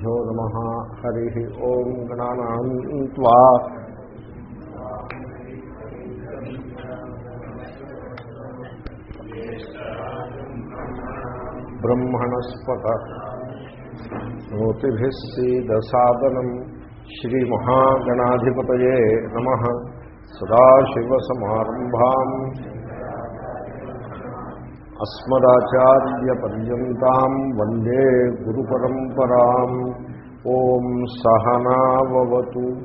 श्रीगुरुभ्यो नमः हरिः ॐ गणानाम् त्वा ब्रह्मणस्पत नोतिभिः सीदसादनम् श्रीमहागणाधिपतये नमः सदाशिवसमारम्भाम् అస్మదాచార్యపర్యంతం వందే గురు పరంపరా ఓం సహనావతు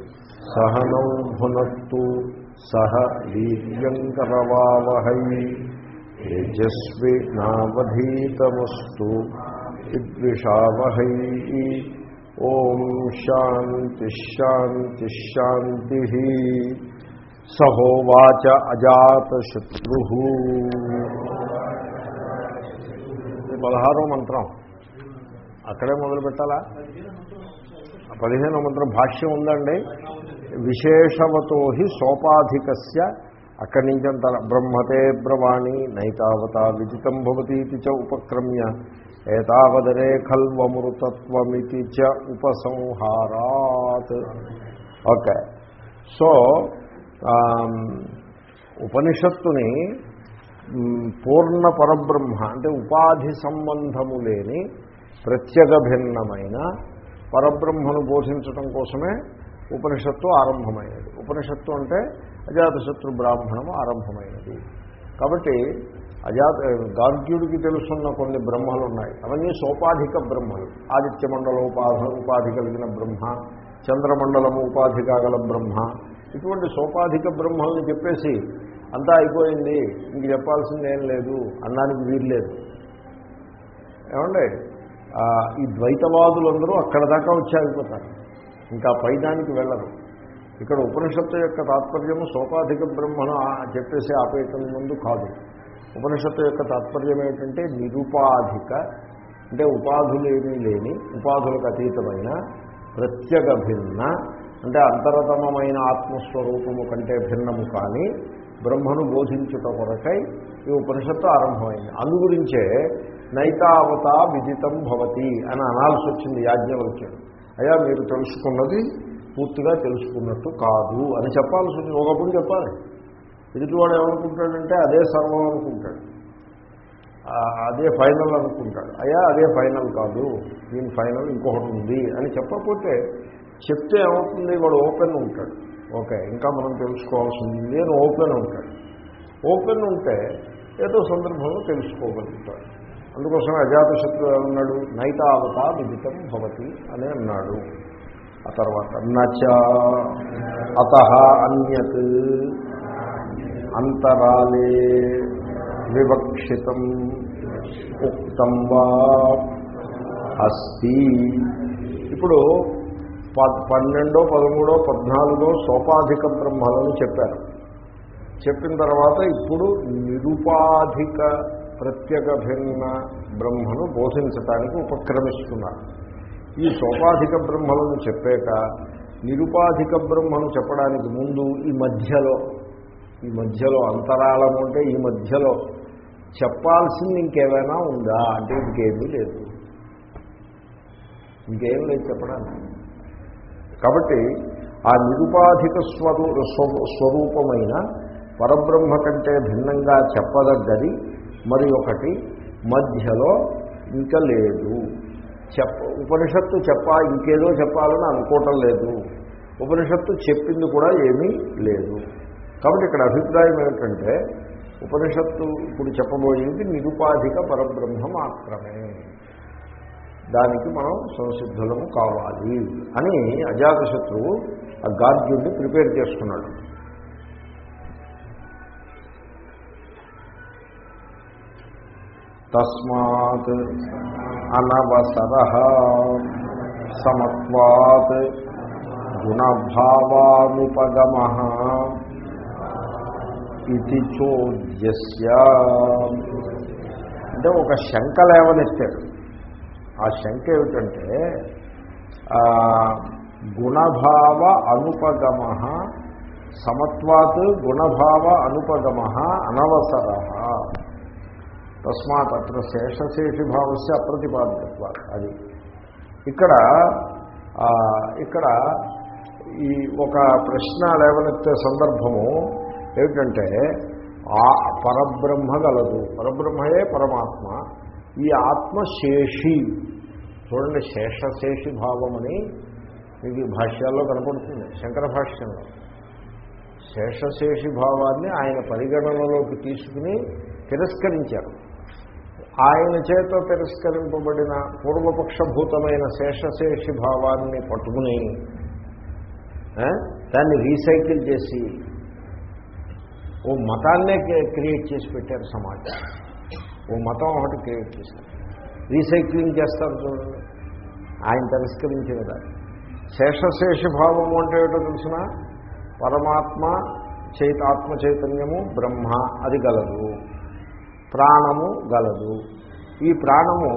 సహనౌ భునత్తు సహ వీర్యంకరవావహై తేజస్వి నావధీతమస్తు విద్విషావహై ఓం శాంతిశాంతిశాంతి సహోవాచ అజాతశత్రు ఇది పదహారో మంత్రం. అక్కడే మొదలు పెట్టాలా? పదిహేనో మంత్రం భాష్యం ఉందండి. విశేషవతో హి సోపాధికస్య అక్కడి నుంచి అంత బ్రహ్మతే బ్రవాణి నైతావత విదితం భవతీతి చ ఉపక్రమ్య ఏతావదరే ఖల్వమృతత్వమితి చ ఉపసంహారాత్. ఓకే. సో ఉపనిషత్తుని పూర్ణ పరబ్రహ్మ అంటే ఉపాధి సంబంధము లేని ప్రత్యేక భిన్నమైన పరబ్రహ్మను బోధించటం కోసమే ఉపనిషత్తు ఆరంభమైనది. ఉపనిషత్తు అంటే అజాతశత్రు బ్రాహ్మణము ఆరంభమైనది. కాబట్టి అజాత గార్గ్యుడికి తెలుసున్న కొన్ని బ్రహ్మలు ఉన్నాయి అవన్నీ సోపాధిక బ్రహ్మలు. ఆదిత్య మండల ఉపాధ ఉపాధి కలిగిన బ్రహ్మ చంద్రమండలము ఉపాధి కాగల బ్రహ్మ. ఇటువంటి సోపాధిక బ్రహ్మల్ని చెప్పేసి అంతా అయిపోయింది ఇంక చెప్పాల్సింది ఏం లేదు అన్నానికి వీల్లేదు ఏమండి? ఈ ద్వైతవాదులందరూ అక్కడ దాకా వచ్చి ఆగిపోతారు ఇంకా పైదానికి వెళ్ళరు. ఇక్కడ ఉపనిషత్తు యొక్క తాత్పర్యము సోపాధిక బ్రహ్మను చెప్పేసి ఆపేయటం ముందు కాదు. ఉపనిషత్తు యొక్క తాత్పర్యం ఏంటంటే నిరుపాధిక అంటే ఉపాధులేమీ లేని ఉపాధులకు అతీతమైన ప్రత్యేక భిన్న అంటే అంతరతమమైన ఆత్మస్వరూపము కంటే భిన్నము కానీ బ్రహ్మను బోధించుట కొరకై ఈ ఉపనిషత్తు ఆరంభమైంది. అందు గురించే నైతావత విదితం భవతి అని అనాల్సి వచ్చింది యాజ్ఞవల్క్యుడు అయ్యా మీరు తెలుసుకున్నది పూర్తిగా తెలుసుకున్నట్టు కాదు అని చెప్పాల్సి వచ్చింది. ఒకప్పుడు చెప్పాలి. ఎదుటివాడు ఏమనుకుంటాడంటే అదే సర్వం అనుకుంటాడు. అదే ఫైనల్ అనుకుంటాడు. అయ్యా అదే ఫైనల్ కాదు. దీని ఫైనల్ ఇంకొకటి ఉంది అని చెప్పకపోతే చెప్తే ఏమవుతుంది? వాడు ఓపెన్ ఉంటాడు. ఓకే ఇంకా మనం తెలుసుకోవాల్సింది నేను ఓపెన్ ఉంటాడు. ఓపెన్ ఉంటే ఏదో సందర్భంలో తెలుసుకోగలుగుతాడు. అందుకోసం అజాతశత్రు ఏమన్నాడు? నైతావత విదితం భవతి అని అన్నాడు. ఆ తర్వాత నచ అత అన్యత్ అంతరాలే వివక్షితం ఉక్తం వా అస్తి. ఇప్పుడు పన్నెండో పదమూడో పద్నాలుగో సోపాధిక బ్రహ్మలను చెప్పారు. చెప్పిన తర్వాత ఇప్పుడు నిరుపాధిక ప్రత్యేక భిన్న బ్రహ్మను బోధించటానికి ఉపక్రమిస్తున్నారు. ఈ సోపాధిక బ్రహ్మలను చెప్పాక నిరుపాధిక బ్రహ్మను చెప్పడానికి ముందు ఈ మధ్యలో ఈ మధ్యలో అంతరాళము అంటే ఈ మధ్యలో చెప్పాల్సింది ఇంకేమైనా ఉందా? అంటే ఇంకేమీ లేదు. ఇంకేం లేదు చెప్పడానికి. కాబట్టి ఆ నిరుపాధిక స్వరూ స్వరూపమైన పరబ్రహ్మ కంటే భిన్నంగా చెప్పదగ్గది మరి ఒకటి మధ్యలో ఇంకా లేదు. చెప్ప ఉపనిషత్తు చెప్పా ఇంకేదో చెప్పాలని అనుకోవటం లేదు. ఉపనిషత్తు చెప్పింది కూడా ఏమీ లేదు. కాబట్టి ఇక్కడ అభిప్రాయం ఏమిటంటే ఉపనిషత్తు ఇప్పుడు చెప్పబోయేది నిరుపాధిక పరబ్రహ్మ మాత్రమే. దానికి మనం సంసిద్ధులము కావాలి అని అజాతశత్రువు ఆ గార్జ్యుడిని ప్రిపేర్ చేసుకున్నాడు తస్మాత్ అనవసర సమత్వాత్ గుణభావానుపగమ ఇది చోద్యస్య. అంటే ఒక శంక లేవనెత్తాడు. ఆ శంక ఏమిటంటే గుణభావ అనుపగమ సమత్వాత్ గుణభావ అనుపగమ అనవసర. తస్మాత్ అత్ర శేషశేషిభావస్య అప్రతిపాదకత్వ అది. ఇక్కడ ఇక్కడ ఈ ఒక ప్రశ్న లేవనెత్తే సందర్భము ఏమిటంటే ఆ పరబ్రహ్మ గలదు. పరబ్రహ్మయే పరమాత్మ. ఈ ఆత్మశేషి. చూడండి శేషశేషి భావమని మీకు ఈ భాష్యాల్లో కనపడుతుంది శంకర భాష్యంలో. శేషశేషి భావాన్ని ఆయన పరిగణనలోకి తీసుకుని తిరస్కరించారు. ఆయన చేత తిరస్కరింపబడిన పూర్వపక్షభూతమైన శేషశేషి భావాన్ని పట్టుకుని దాన్ని రీసైకిల్ చేసి ఓ మతాన్నే క్రియేట్ చేసి పెట్టారు సమాజం. ఓ మతం ఒకటి క్రియేట్ చేశారు. రీసైక్లింగ్ చేస్తారు చూడండి ఆయన తిరస్కరించిన దాన్ని శేషశేషభావము అంటే ఏటో తెలిసిన? పరమాత్మ చైత ఆత్మ చైతన్యము బ్రహ్మ అది గలదు. ప్రాణము గలదు. ఈ ప్రాణము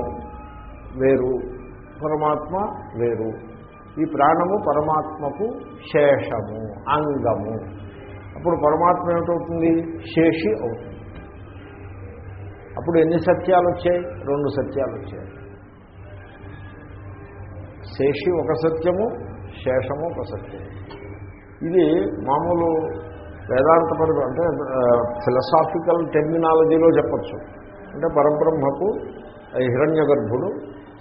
వేరు పరమాత్మ వేరు. ఈ ప్రాణము పరమాత్మకు శేషము అంగము. అప్పుడు పరమాత్మ ఏమిటవుతుంది? శేషి అవుతుంది. అప్పుడు ఎన్ని సత్యాలు వచ్చాయి రెండు సత్యాలు వచ్చాయి శేషి ఒక సత్యము శేషము ఒక సత్యము ఇది మామూలు వేదాంత అంటే ఫిలసాఫికల్ టెర్మినాలజీలో చెప్పచ్చు. అంటే పరబ్రహ్మకు హిరణ్య గర్భుడు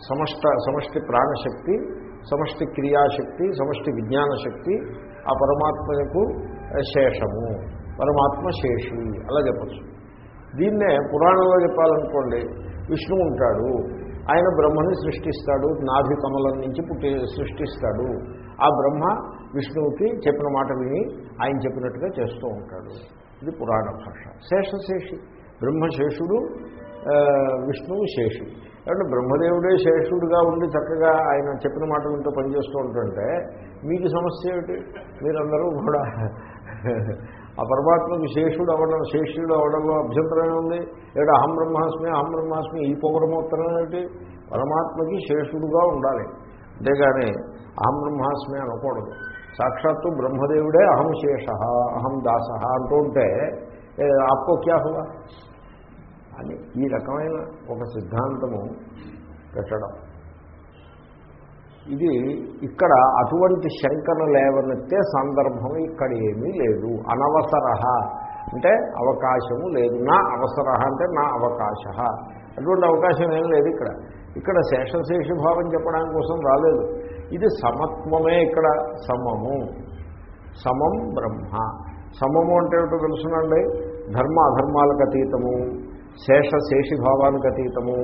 సమష్ట సమష్టి ప్రాణశక్తి సమష్టి క్రియాశక్తి సమష్టి విజ్ఞాన శక్తి ఆ పరమాత్మకు శేషము. పరమాత్మ శేషి అలా చెప్పచ్చు. దీన్నే పురాణంలో చెప్పాలనుకోండి విష్ణువు ఉంటాడు ఆయన బ్రహ్మని సృష్టిస్తాడు నాభి కమలం నుంచి పుట్టి సృష్టిస్తాడు. ఆ బ్రహ్మ విష్ణువుకి చెప్పిన మాట విని ఆయన చెప్పినట్టుగా చేస్తూ ఉంటాడు. ఇది పురాణ భాష. శేషశేషి. బ్రహ్మశేషుడు విష్ణువు శేషి. కాబట్టి బ్రహ్మదేవుడే శేషుడుగా ఉండి చక్కగా ఆయన చెప్పిన మాట వింటూ పనిచేస్తూ ఉంటుంటే మీకు సమస్య ఏమిటి? మీరందరూ కూడా ఆ పరమాత్మకి శేషుడు అవడం శేషుడు అవడంలో అభ్యంతరమే ఉంది. ఏడు అహం బ్రహ్మాస్మి అహం బ్రహ్మాస్మి ఈ పౌరమోత్తరం ఏమిటి? పరమాత్మకి శేషుడుగా ఉండాలి. అంతేగాని అహం బ్రహ్మాస్మి అనకూడదు. సాక్షాత్తు బ్రహ్మదేవుడే అహం శేష అహం దాస అంటూ ఉంటే ఆప్కో క్యా అని ఈ రకమైన ఒక సిద్ధాంతము పెట్టడం. ఇది ఇక్కడ అటువంటి శంకను లేవనెత్తే సందర్భం ఇక్కడ ఏమీ లేదు. అనవసర. అంటే అవకాశము లేదు. నా అవసర అంటే నా అవకాశ. అటువంటి అవకాశం ఏం లేదు ఇక్కడ. ఇక్కడ శేషశేషభావం చెప్పడానికి కోసం రాలేదు. ఇది సమత్వమే ఇక్కడ సమము. సమం బ్రహ్మ. సమము అంటే ఏమిటో తెలుసునండి? ధర్మ అధర్మాలకు అతీతము. శేష శేషిభావానికి అతీతము.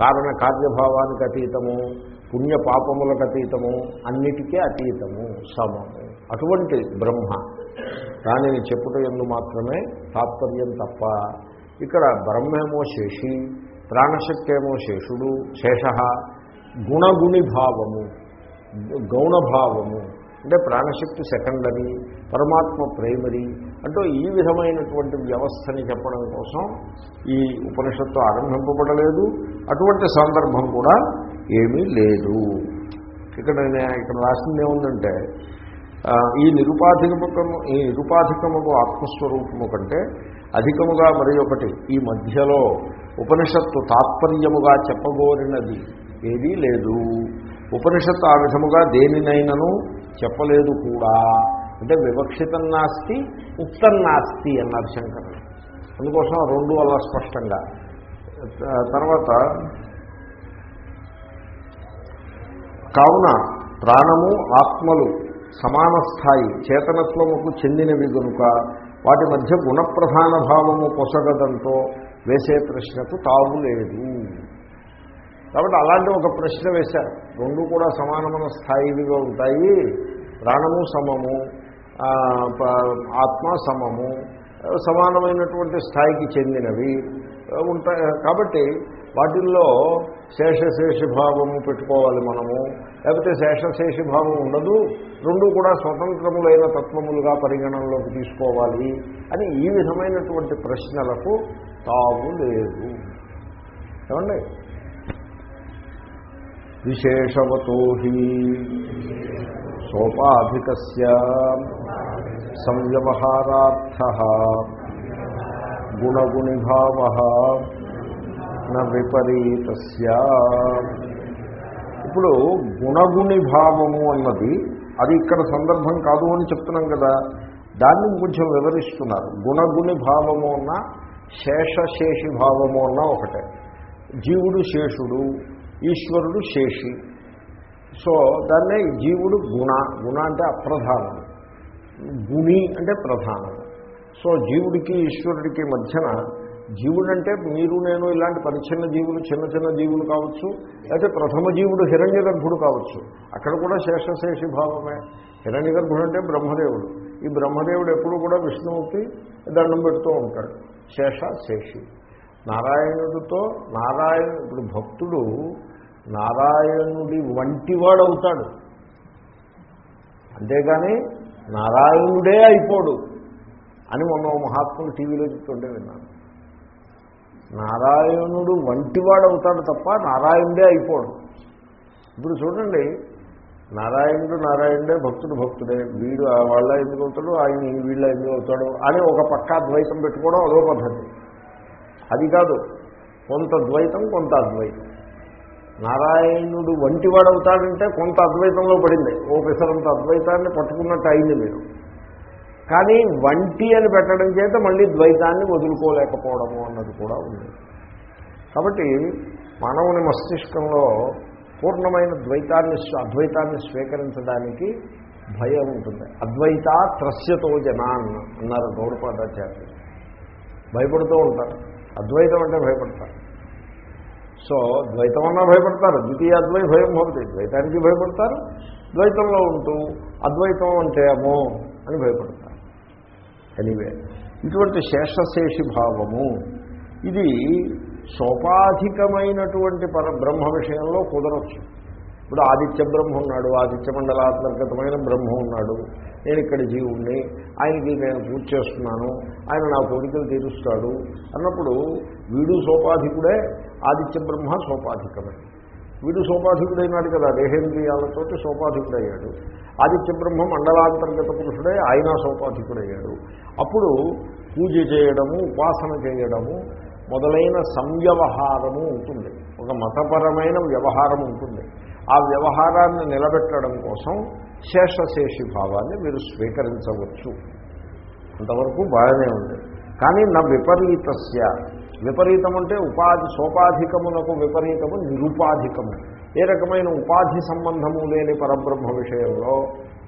కారణ కార్యభావానికి అతీతము. పుణ్య పాపములకు అతీతము అన్నిటికీ అతీతము సమము. అటువంటి బ్రహ్మ. దానిని చెప్పుట ఎందు మాత్రమే తాత్పర్యం తప్ప ఇక్కడ బ్రహ్మేమో శేషి ప్రాణశక్తి ఏమో శేషుడు శేష గుణగుణి భావము గౌణభావము. అంటే ప్రాణశక్తి సెకండరీ పరమాత్మ ప్రైమరీ అంటూ ఈ విధమైనటువంటి వ్యవస్థని చెప్పడం కోసం ఈ ఉపనిషత్తు ఆరంభింపబడలేదు. అటువంటి సందర్భం కూడా ఏమీ లేదు. ఇక్కడ నేను ఇక్కడ రాసింది ఏముందంటే ఈ నిరుపాధికము ఈ నిరుపాధికముకు ఆత్మస్వరూపము కంటే అధికముగా మరి ఒకటి ఈ మధ్యలో ఉపనిషత్తు తాత్పర్యముగా చెప్పగోరినది ఏదీ లేదు. ఉపనిషత్తు ఆ విధముగా దేనినైనను చెప్పలేదు కూడా. అంటే వివక్షితం నాస్తి ఉక్తం నాస్తి అన్నారు శంకరుడు. అందుకోసం రెండు అలా స్పష్టంగా. తర్వాత కావున ప్రాణము ఆత్మలు సమాన స్థాయి చేతనత్వముకు చెందినవి గనుక వాటి మధ్య గుణప్రధాన భావము పొసగదంతో వేసే ప్రశ్నకు తావు లేదు. కాబట్టి అలాంటి ఒక ప్రశ్న వేశారు. రెండు కూడా సమానమైన స్థాయివిగా ఉంటాయి. ప్రాణము సమము ఆత్మ సమము సమానమైనటువంటి స్థాయికి చెందినవి ఉంటాయి కాబట్టి వాటిల్లో శేషశేషి భావము పెట్టుకోవాలి మనము. లేకపోతే శేషశేషి భావం ఉండదు. రెండు కూడా స్వతంత్రములైన తత్వములుగా పరిగణనలోకి తీసుకోవాలి అని ఈ విధమైనటువంటి ప్రశ్నలకు తావు లేదు. ఏమండి? విశేషవతో సోపాధిక సోపాధికస్య సంవ్యవహారార్థ గుణగుణిభావ న విపరీతస్య. ఇప్పుడు గుణగుణి భావము అన్నది అది ఇక్కడ సందర్భం కాదు అని చెప్తున్నాం కదా. దాన్ని కొంచెం వివరిస్తున్నారు. గుణగుణి భావము అన్న శేషశేషి భావము అన్న ఒకటే. జీవుడు శేషుడు ఈశ్వరుడు శేషి. సో దాన్నే జీవుడు గుణ గుణ అంటే అప్రధానం. గుణి అంటే ప్రధానం. సో జీవుడికి ఈశ్వరుడికి మధ్యన జీవుడంటే మీరు నేను ఇలాంటి పరిచ్ఛిన్న జీవులు చిన్న చిన్న జీవులు కావచ్చు లేకపోతే ప్రథమ జీవుడు హిరణ్య గర్భుడు కావచ్చు. అక్కడ కూడా శేషశేషి భావమే. హిరణ్య గర్భుడు అంటే బ్రహ్మదేవుడు. ఈ బ్రహ్మదేవుడు ఎప్పుడు కూడా విష్ణువుకి దండం పెడుతూ ఉంటాడు. శేష శేషి నారాయణుడితో నారాయణ ఇప్పుడు భక్తుడు నారాయణుడి వంటివాడు అవుతాడు అంతేగాని నారాయణుడే అయిపోడు అని మొన్న మహాత్ములు టీవీలో చెప్తుంటే విన్నాను. నారాయణుడు వంటివాడు అవుతాడు తప్ప నారాయణుడే అయిపోడు. ఇప్పుడు చూడండి నారాయణుడు నారాయణుడే భక్తుడు భక్తుడే. వీడు ఆ వాళ్ళ ఎందుకు అవుతాడు ఆయన ఈ వీళ్ళ ఎందుకు అవుతాడు అని ఒక పక్క ద్వైతం పెట్టుకోవడం అదో పద్ధతి. అది కాదు కొంత ద్వైతం కొంత అద్వైతం. నారాయణుడు వంటివాడు అవుతాడంటే కొంత అద్వైతంలో పడింది. ఓ పిసరంత అద్వైతాన్ని పట్టుకున్నట్టు అయింది మీరు కానీ వంటి అని పెట్టడం చేత మళ్ళీ ద్వైతాన్ని వదులుకోలేకపోవడము అన్నది కూడా ఉంది. కాబట్టి మానవుని మస్తిష్కంలో పూర్ణమైన ద్వైతాన్ని అద్వైతాన్ని స్వీకరించడానికి భయం ఉంటుంది. అద్వైత త్రస్యతో జనాన్ అన్నారు గౌరపాదాచార్యులు. భయపడుతూ ఉంటారు. అద్వైతం అంటే భయపడతారు. సో ద్వైతం అన్నా భయపడతారు. ద్వితీయ అద్వై భయం భవతి ద్వైతానికి భయపడతారు. ద్వైతంలో ఉంటూ అద్వైతం అంటేమో అని భయపడతారు. ఎనీవే ఇటువంటి శేషశేషి భావము ఇది సోపాధికమైనటువంటి పర బ్రహ్మ విషయంలో కుదరచ్చు. ఇప్పుడు ఆదిత్య బ్రహ్మ ఉన్నాడు ఆదిత్య మండలాత్మకతమైన బ్రహ్మ ఉన్నాడు నేను ఇక్కడ జీవుణ్ణి ఆయనకి నేను పూజ చేస్తున్నాను ఆయన నా కోరికలు తీరుస్తాడు అన్నప్పుడు వీడు సోపాధికుడే ఆదిత్య బ్రహ్మ సోపాధికమే. వీడు సోపాధికుడైనాడు కదా దేహేంద్రియాలతోటి సోపాధికుడయ్యాడు. ఆదిత్య బ్రహ్మ మండలాంతర్గత పురుషుడే ఆయన సోపాధికుడయ్యాడు. అప్పుడు పూజ చేయడము ఉపాసన చేయడము మొదలైన సంవ్యవహారము ఉంటుంది. ఒక మతపరమైన వ్యవహారం ఉంటుంది. ఆ వ్యవహారాన్ని నిలబెట్టడం కోసం శేషశేషి భావాన్ని మీరు స్వీకరించవచ్చు. అంతవరకు బాగానే ఉంది. కానీ నా విపరీతస్య విపరీతం అంటే ఉపాధి సోపాధికమునకు విపరీతము నిరుపాధికము. ఏ రకమైన ఉపాధి సంబంధము లేని పరబ్రహ్మ విషయంలో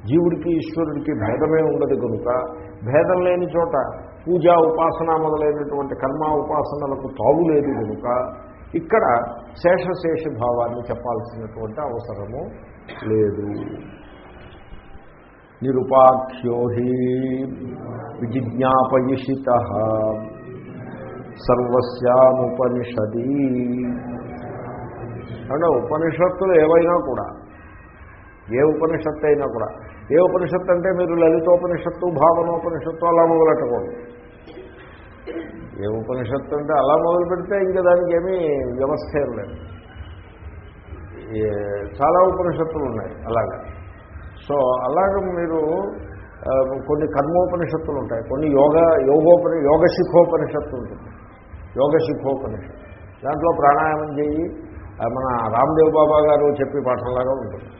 జీవుడికి ఈశ్వరుడికి భేదమే ఉండదు కనుక భేదం లేని చోట పూజా ఉపాసన మొదలైనటువంటి కర్మ ఉపాసనలకు తావు లేదు కనుక ఇక్కడ శేషశేష భావాన్ని చెప్పాల్సినటువంటి అవసరము లేదు. నిరుపాఖ్యో హి విజిజ్ఞాపయిషిత. సర్వస్యాముపనిషది అంటే ఉపనిషత్తులు ఏవైనా కూడా ఏ ఉపనిషత్తు అయినా కూడా ఏ ఉపనిషత్తు అంటే మీరు లలితోపనిషత్తు భావనోపనిషత్తు అలా మొదలెట్టకూడదు ఏ ఉపనిషత్తు అంటే అలా మొదలు పెడితే ఇంకా దానికి ఏమీ వ్యవస్థ ఏం లేదు. చాలా ఉపనిషత్తులు ఉన్నాయి అలాగా. సో అలాగ మీరు కొన్ని కర్మోపనిషత్తులు ఉంటాయి కొన్ని యోగ యోగోపని యోగ శిఖోపనిషత్తు ఉంటుంది. యోగ శిఖోపనిషత్ దాంట్లో ప్రాణాయామం చేయి. మన రామ్దేవ్ బాబా గారు చెప్పే పాఠంలాగా ఉంటుంది.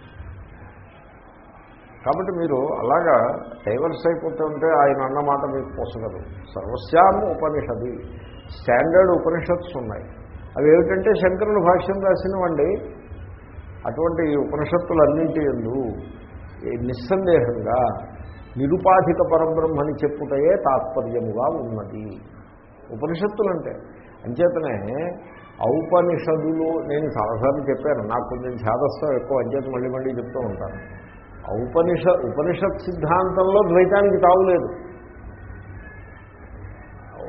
కాబట్టి మీరు అలాగా డైవర్స్ అయిపోతూ ఉంటే ఆయన అన్నమాట మీకు పోసగలరు. సర్వస్యాము ఉపనిషది. స్టాండర్డ్ ఉపనిషత్స్ ఉన్నాయి. అవి ఏమిటంటే శంకరుడు భాష్యం రాసినవండి. అటువంటి ఉపనిషత్తులన్నింటి ఎందు నిస్సందేహంగా నిరుపాధిక పరబ్రహ్మని చెప్పుటయే తాత్పర్యముగా ఉన్నది. ఉపనిషత్తులంటే. అంచేతనే ఔపనిషదులు నేను చాలాసార్లు చెప్పాను నాకు కొంచెం ఛాదస్థం ఎక్కువ అంచేత మళ్ళీ మళ్ళీ చెప్తూ ఉంటాను. ఔపనిష ఉపనిషత్ సిద్ధాంతంలో ద్వైతానికి తావులేదు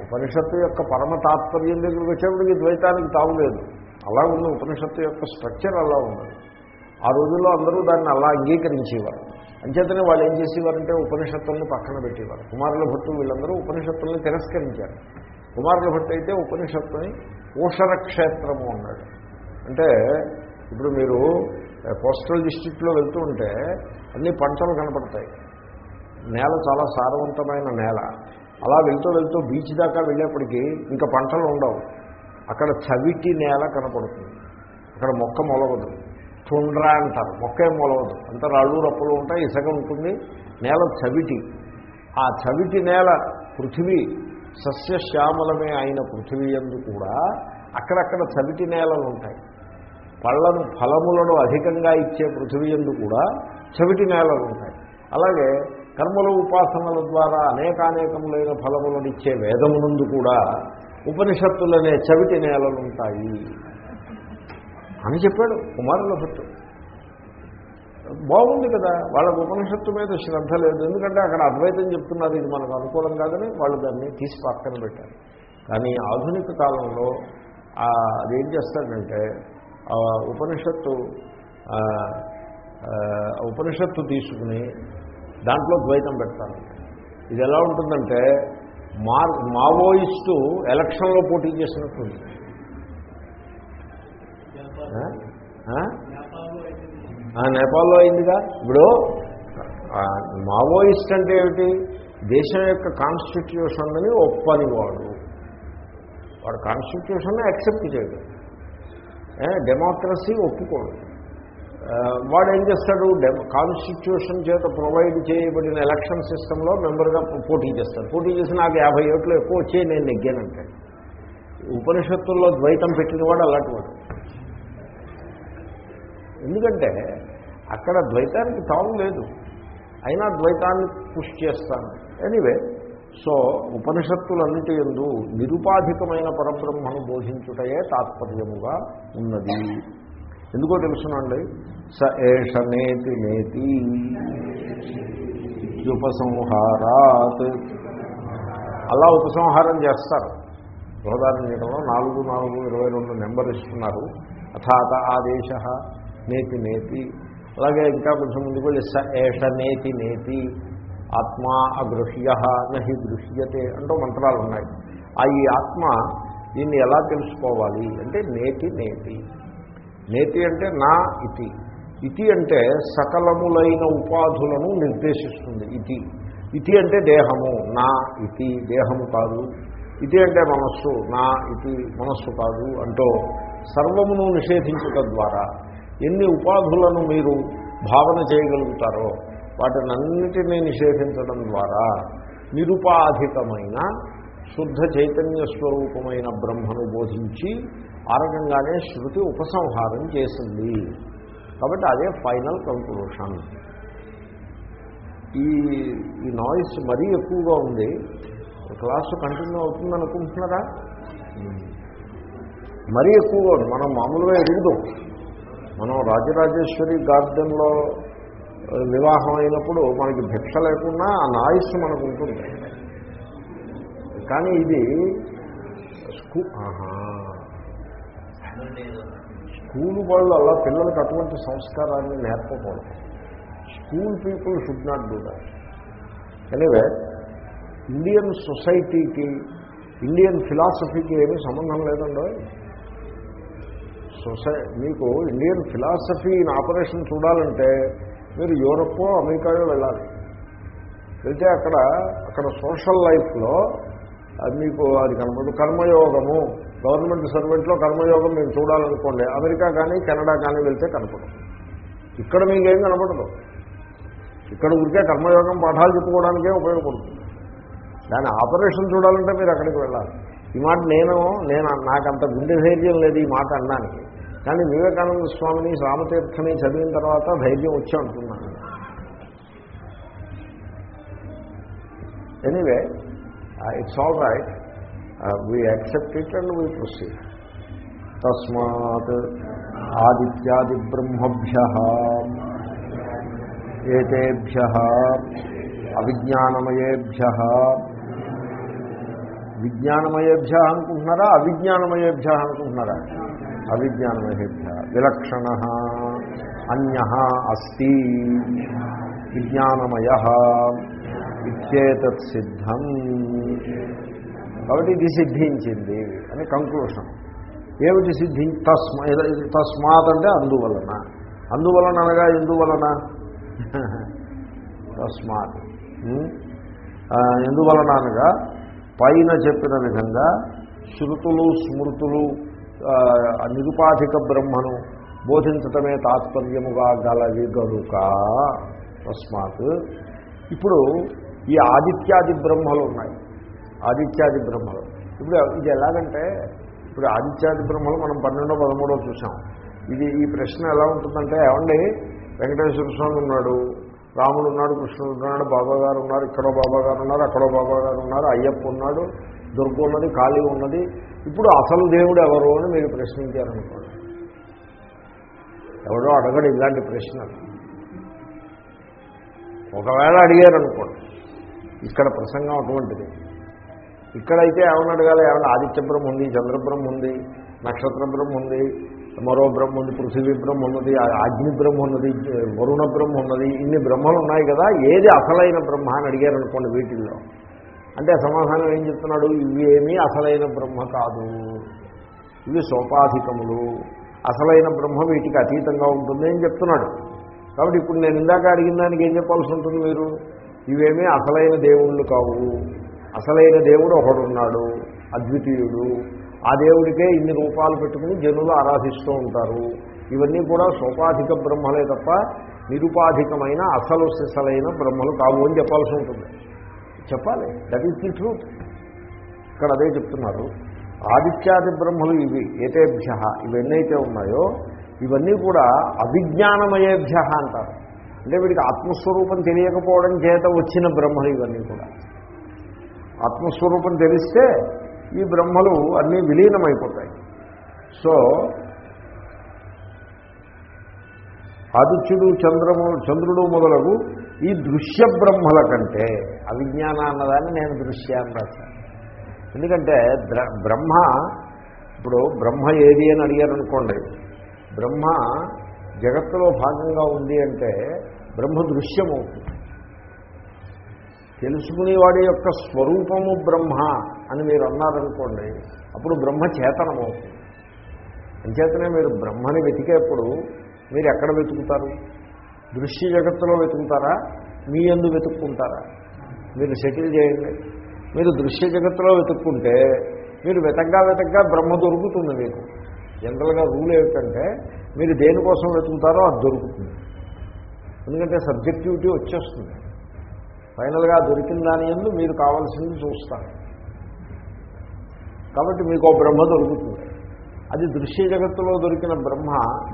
ఉపనిషత్తు యొక్క పరమ తాత్పర్యం దగ్గరికి వచ్చేప్పటికి ద్వైతానికి తావులేదు అలా ఉంది ఉపనిషత్తు యొక్క స్ట్రక్చర్ అలా ఉన్నది. ఆ రోజుల్లో అందరూ దాన్ని అలా అంగీకరించేవారు. అంచేతనే వాళ్ళు ఏం చేసేవారంటే ఉపనిషత్తుల్ని పక్కన పెట్టేవారు. కుమారుల భట్టు వీళ్ళందరూ ఉపనిషత్తుల్ని తిరస్కరించారు. కుమారుల భట్టు అయితే ఉపనిషత్తుని ఊషర క్షేత్రము అన్నాడు. అంటే ఇప్పుడు మీరు కోస్టల్ డిస్టిక్లో వెళ్తూ ఉంటే అన్ని పంటలు కనపడతాయి. నేల చాలా సారవంతమైన నేల. అలా వెళ్తూ వెళ్తూ బీచ్ దాకా వెళ్ళేప్పటికీ ఇంకా పంటలు ఉండవు. అక్కడ చవిటి నేల కనపడుతుంది. అక్కడ మొక్క మొలవదు. తుండ్రా అంటారు. మొక్కే మొలవదు. అంత రాళ్ళు రప్పులు ఉంటాయి ఇసుక ఉంటుంది. నేల చవిటి. ఆ చవిటి నేల పృథివీ సస్యశ్యామలమే అయిన పృథివీ ఎందు కూడా అక్కడక్కడ చవిటి నేలలు ఉంటాయి. పళ్ళను ఫలములను అధికంగా ఇచ్చే పృథివీ ఎందు కూడా చవిటి నేలలు ఉంటాయి. అలాగే కర్మల ఉపాసనల ద్వారా అనేకానేకములైన ఫలములను ఇచ్చే వేదమునందు కూడా ఉపనిషత్తులనే చవిటి నేలలుంటాయి అని చెప్పాడు కుమారుల భట్టు. బాగుంది కదా. వాళ్ళకు ఉపనిషత్తు మీద శ్రద్ధ లేదు. ఎందుకంటే అక్కడ అద్వైతం చెప్తున్నారు ఇది మనకు అనుకూలం కాదని వాళ్ళు దాన్ని తీసి పక్కన పెట్టారు. కానీ ఆధునిక కాలంలో ఆ, అదేం చేస్తాడంటే ఆ ఉపనిషత్తు ఉపనిషత్తు తీసుకుని దాంట్లో ద్వైతం పెడతాను ఇది ఎలా ఉంటుందంటే మా మావోయిస్టు ఎలక్షన్లో పోటీ చేసినట్టుంది. నేపాల్లో అయిందిగా. ఇప్పుడు మావోయిస్ట్ అంటే ఏమిటి? దేశం యొక్క కాన్స్టిట్యూషన్ అని ఒప్పని వాడు వాడు కాన్స్టిట్యూషన్ యాక్సెప్ట్ చేయడు. డెమోక్రసీ ఒప్పుకోడు. వాడు ఏం చేస్తాడు కాన్స్టిట్యూషన్ చేత ప్రొవైడ్ చేయబడిన ఎలక్షన్ సిస్టంలో మెంబర్గా పోటీ చేస్తాడు. పోటీ చేసి నాకు యాభై ఓట్లు ఎక్కువ వచ్చే నేను నెగ్గానంటే. ఉపనిషత్తుల్లో ద్వైతం పెట్టిన వాడు అలాంటి వాడు. ఎందుకంటే అక్కడ ద్వైతానికి తావు లేదు. అయినా ద్వైతాన్ని పుష్ చేస్తాను. ఎనీవే సో ఉపనిషత్తులన్నిటి ఎందు నిరుపాధికమైన పరబ్రహ్మను బోధించుటయే తాత్పర్యముగా ఉన్నది. ఎందుకో తెలుసునండి? స ఏష నేతి నేతి ఉపసంహారాత్ అలా ఉపసంహారం చేస్తారు. బృహదారణ్యంలో నాలుగు నాలుగు ఇరవై రెండు నెంబర్ ఇస్తున్నారు. అథాత ఆదేశ నేతి నేతి అలాగే ఇంకా కొంచెం ముందుకు వెళ్ళి స ఏష నేతి నేతి ఆత్మా అగృహ్య నహి గృహ్యతే అంటూ మంత్రాలు ఉన్నాయి. ఆ ఈ ఆత్మ దీన్ని ఎలా తెలుసుకోవాలి? అంటే నేతి నేతి. నేతి అంటే నా ఇతి. ఇతి అంటే సకలములైన ఉపాధులను నిర్దేశిస్తుంది ఇతి. ఇతి అంటే దేహము నా ఇతి దేహము కాదు. ఇతి అంటే మనస్సు నా ఇతి మనస్సు కాదు అంటూ సర్వమును నిషేధించుట ద్వారా ఎన్ని ఉపాధులను మీరు భావన చేయగలుగుతారో వాటినన్నిటినీ నిషేధించడం ద్వారా నిరుపాధికమైన శుద్ధ చైతన్య స్వరూపమైన బ్రహ్మను బోధించి ఆ రకంగానే శృతి ఉపసంహారం చేసింది. కాబట్టి అదే ఫైనల్ కంక్లూషన్. ఈ ఈ నాయిస్ మరీ ఎక్కువగా ఉంది. క్లాసు కంటిన్యూ అవుతుంది అనుకుంటున్నారా? మరీ ఎక్కువగా ఉంది. మనం మామూలుగా ఎదుగుదాం. మనం రాజరాజేశ్వరి గార్డెన్లో వివాహం అయినప్పుడు మనకి భిక్ష లేకుండా ఆ నాయిస్ మనకు ఉంటుంది. కానీ ఇది స్కూ స్కూల్ వాళ్ళు అలా పిల్లలకు అటువంటి సంస్కారాన్ని నేర్పకూడదు. School people should not do that. Anyway Indian సొసైటీకి ఇండియన్ ఫిలాసఫీకి ఏమీ సంబంధం లేదండో సొసై మీకు ఇండియన్ ఫిలాసఫీ ఇన్ ఆపరేషన్ చూడాలంటే మీరు యూరప్ అమెరికాలో వెళ్ళాలి. వెళ్తే అక్కడ అక్కడ సోషల్ లైఫ్లో అది మీకు అది కనపడదు కర్మయోగము. గవర్నమెంట్ సర్వెంట్లో కర్మయోగం మేము చూడాలనుకోండి. అమెరికా కానీ కెనడా కానీ వెళ్తే కనపడదు. ఇక్కడ మీకేం కనపడదు. ఇక్కడ ఊరికే కర్మయోగం పాఠాలు చెప్పుకోవడానికే ఉపయోగపడుతుంది. దాని ఆపరేషన్ చూడాలంటే మీరు అక్కడికి వెళ్ళాలి. ఈ మాట నేను నేను నాకంత గుండె ధైర్యం లేదు ఈ మాట అన్నానికి. కానీ వివేకానంద స్వామిని రామతీర్థని చదివిన తర్వాత ధైర్యం వచ్చి అంటున్నాను anyway it's all right we accept it and we proceed తస్మాత్ ఆదిత్యాది బ్రహ్మభ్య ఏతేభ్య అవిజ్ఞానమయేభ్య విజ్ఞానమయేభ్య అనుకుంటున్నారా? అవిజ్ఞానమయేభ్య అనుకుంటున్నారా? అవిజ్ఞానమహేభ్య విలక్షణ అన్య అస్తి విజ్ఞానమయ ఇచ్చేతత్ సిద్ధం. కాబట్టి ఇది సిద్ధించింది అని కంక్లూషన్ ఏమిటి సిద్ధి? తస్మా తస్మాత్ అంటే అందువలన. అందువలన అనగా ఎందువలన? తస్మాత్. ఎందువలన అనగా పైన చెప్పిన విధంగా శృతులు స్మృతులు నిరుపాధిక బ్రహ్మను బోధించటమే తాత్పర్యముగా గలవి గనుక తస్మాత్ ఇప్పుడు ఈ ఆదిత్యాది బ్రహ్మలు ఉన్నాయి. ఆదిత్యాది బ్రహ్మలు. ఇప్పుడు ఇది ఎలాగంటే ఇప్పుడు ఆదిత్యాది బ్రహ్మలు మనం పన్నెండో పదమూడో చూసాం ఇది ఈ ప్రశ్న ఎలా ఉంటుందంటే ఏమండి? వెంకటేశ్వర స్వామి ఉన్నాడు రాముడు ఉన్నాడు కృష్ణుడు ఉన్నాడు బాబా గారు ఉన్నారు ఇక్కడో బాబా గారు ఉన్నారు అక్కడో బాబా గారు ఉన్నారు అయ్యప్ప ఉన్నాడు దుర్గం ఉన్నది కాళీ ఉన్నది. ఇప్పుడు అసలు దేవుడు ఎవరు అని మీరు ప్రశ్నించారనుకోండి. ఎవడో అడగడు ఇలాంటి ప్రశ్నలు. ఒకవేళ అడిగారనుకోండి ఇక్కడ ప్రసంగం అటువంటిది. ఇక్కడైతే ఏమని అడగాలి? ఏమన్నా ఆదిత్య బ్రహ్మ ఉంది చంద్రబ్రహ్మ ఉంది నక్షత్ర బ్రహ్మ ఉంది మరో బ్రహ్మ ఉంది పృథివీ బ్రహ్మ ఉన్నది అగ్ని బ్రహ్మ ఉన్నది వరుణ బ్రహ్మ ఉన్నది ఇన్ని బ్రహ్మలు ఉన్నాయి కదా ఏది అసలైన బ్రహ్మ అని అడిగారు అనుకోండి వీటిల్లో. అంటే సమాధానం ఏం చెప్తున్నాడు? ఇవేమీ అసలైన బ్రహ్మ కాదు. ఇవి సోపాధికములు. అసలైన బ్రహ్మ వీటికి అతీతంగా ఉంటుంది అని చెప్తున్నాడు. కాబట్టి ఇప్పుడు నేను ఇందాక అడిగిన దానికి ఏం చెప్పాల్సి ఉంటుంది మీరు? ఇవేమీ అసలైన దేవుళ్ళు కావు. అసలైన దేవుడు ఒకడున్నాడు అద్వితీయుడు. ఆ దేవుడికే ఇన్ని రూపాలు పెట్టుకుని జనులు ఆరాధిస్తూ ఉంటారు. ఇవన్నీ కూడా సోపాధిక బ్రహ్మలే తప్ప నిరుపాధికమైన అసలు సిసలైన బ్రహ్మలు కావు అని చెప్పాల్సి ఉంటుంది. చెప్పాలి. దట్ ఈస్ ది ట్రూత్ ఇక్కడ అదే చెప్తున్నారు. ఆదిత్యాది బ్రహ్మలు ఇవి ఏతేభ్య ఇవన్నైతే ఉన్నాయో ఇవన్నీ కూడా అవిజ్ఞానమయేభ్య అంటారు. అంటే వీడికి ఆత్మస్వరూపం తెలియకపోవడం చేత వచ్చిన బ్రహ్మలు ఇవన్నీ కూడా. ఆత్మస్వరూపం తెలిస్తే ఈ బ్రహ్మలు అన్నీ విలీనమైపోతాయి. సో ఆదిత్యుడు చంద్రము చంద్రుడు మొదలగు ఈ దృశ్య బ్రహ్మల కంటే అవిజ్ఞాన అన్నదాన్ని నేను దృశ్యాన్ని రాశాను. ఎందుకంటే బ్రహ్మ ఇప్పుడు బ్రహ్మ ఏది అని అడిగారనుకోండి బ్రహ్మ జగత్తులో భాగంగా ఉంది అంటే బ్రహ్మ దృశ్యం అవుతుంది. తెలుసుకునేవాడి యొక్క స్వరూపము బ్రహ్మ అని మీరు అన్నారనుకోండి అప్పుడు బ్రహ్మ చేతనమవుతుంది అంచేతనే మీరు బ్రహ్మని వెతికేప్పుడు మీరు ఎక్కడ వెతుకుతారు? దృశ్య జగత్తులో వెతుకుతారా? మీ ఎందు వెతుక్కుంటారా? మీరు సెటిల్ చేయండి. మీరు దృశ్య జగత్తులో వెతుక్కుంటే మీరు వెతగ్గా వెతగ్గా బ్రహ్మ దొరుకుతుంది మీకు. జనరల్గా రూల్ ఏమిటంటే మీరు దేనికోసం వెతుకుతారో అది దొరుకుతుంది. ఎందుకంటే సబ్జెక్టివిటీ వచ్చేస్తుంది. ఫైనల్గా దొరికిన దాని ఎందు మీరు కావాల్సింది చూస్తారు. కాబట్టి మీకు ఓ బ్రహ్మ దొరుకుతుంది. అది దృశ్య జగత్తులో దొరికిన బ్రహ్మ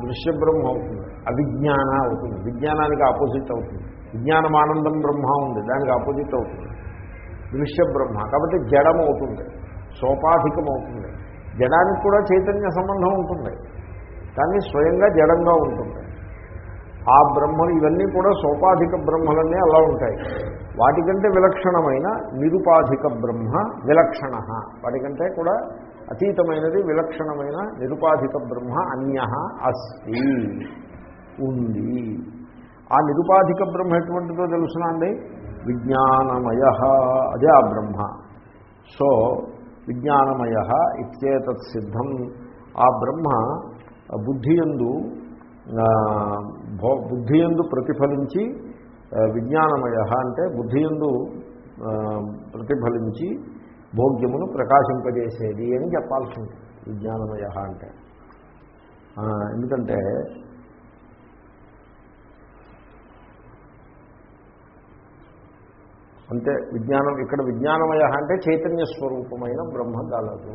దృశ్య బ్రహ్మ అవుతుంది. అవిజ్ఞాన అవుతుంది. విజ్ఞానానికి ఆపోజిట్ అవుతుంది. విజ్ఞానమానందం బ్రహ్మ ఉంది దానికి ఆపోజిట్ అవుతుంది. దృశ్య బ్రహ్మ. కాబట్టి జడం అవుతుంది సోపాధికం అవుతుంది. జడానికి కూడా చైతన్య సంబంధం ఉంటుంది కానీ స్వయంగా జడంగా ఉంటుంది. ఆ బ్రహ్మలు ఇవన్నీ కూడా సోపాధిక బ్రహ్మలన్నీ అలా ఉంటాయి. వాటికంటే విలక్షణమైన నిరుపాధిక బ్రహ్మ విలక్షణ. వాటికంటే కూడా అతీతమైనది విలక్షణమైన నిరుపాధిక బ్రహ్మ అన్య అస్తి ఉంది. ఆ నిరుపాధిక బ్రహ్మ ఎటువంటిదో తెలుసునా అండి? విజ్ఞానమయ. అదే ఆ బ్రహ్మ. సో విజ్ఞానమయ ఇత్యేతత్ సిద్ధం. ఆ బ్రహ్మ బుద్ధియందు బుద్ధియందు ప్రతిఫలించి విజ్ఞానమయ అంటే బుద్ధియందు ప్రతిఫలించి భోగ్యమును ప్రకాశింపజేసేది అని చెప్పాల్సి ఉంటుంది విజ్ఞానమయ అంటే. ఎందుకంటే అంటే విజ్ఞానం ఇక్కడ విజ్ఞానమయ అంటే చైతన్య స్వరూపమైన బ్రహ్మ గలదు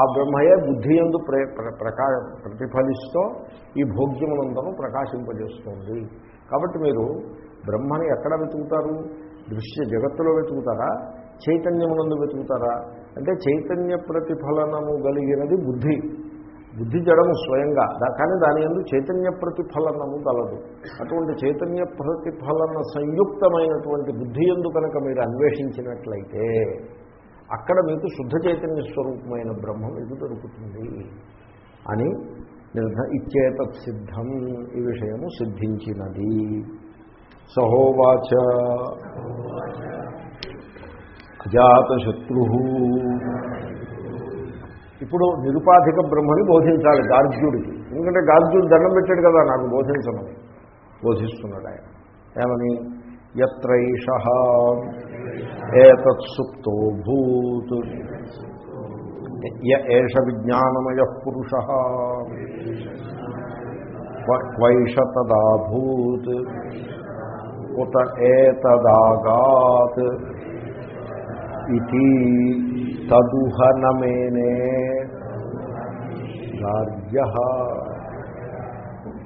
ఆ బ్రహ్మయే బుద్ధి ఎందు ప్రకా ప్రతిఫలిస్తూ ఈ భోగ్యములందరూ ప్రకాశింపజేస్తుంది. కాబట్టి మీరు బ్రహ్మని ఎక్కడ వెతుకుతారు? దృశ్య జగత్తులో వెతుకుతారా? చైతన్యమునందు వెతుకుతారా? అంటే చైతన్య ప్రతిఫలనము కలిగినది బుద్ధి. బుద్ధి జడము స్వయంగా కానీ దాని ఎందు చైతన్య ప్రతిఫలనము గలదు. అటువంటి చైతన్య ప్రతిఫలన సంయుక్తమైనటువంటి బుద్ధి ఎందు కనుక మీరు అన్వేషించినట్లయితే అక్కడ మీకు శుద్ధ చైతన్య స్వరూపమైన బ్రహ్మ మీకు దొరుకుతుంది అని నిర్ధ ఇచ్చేతత్ సిద్ధం. ఈ విషయము సిద్ధించినది. సహోవాచ. అజాతశత్రు. ఇప్పుడు నిరుపాధిక బ్రహ్మని బోధించాలి గార్జ్యుడికి ఎందుకంటే గార్జ్యుడు దండం పెట్టాడు కదా నాకు బోధించమని బోధిస్తున్నాడు ఆయన. ఏమని? ఎత్రైష ఏతత్సుప్తో భూత్. ఏష విజ్ఞానమయ పురుష. క్వైష తదాభూత్ ఉత ఏతదాగాత్. ఇది తదుహనమేనే గార్గ్య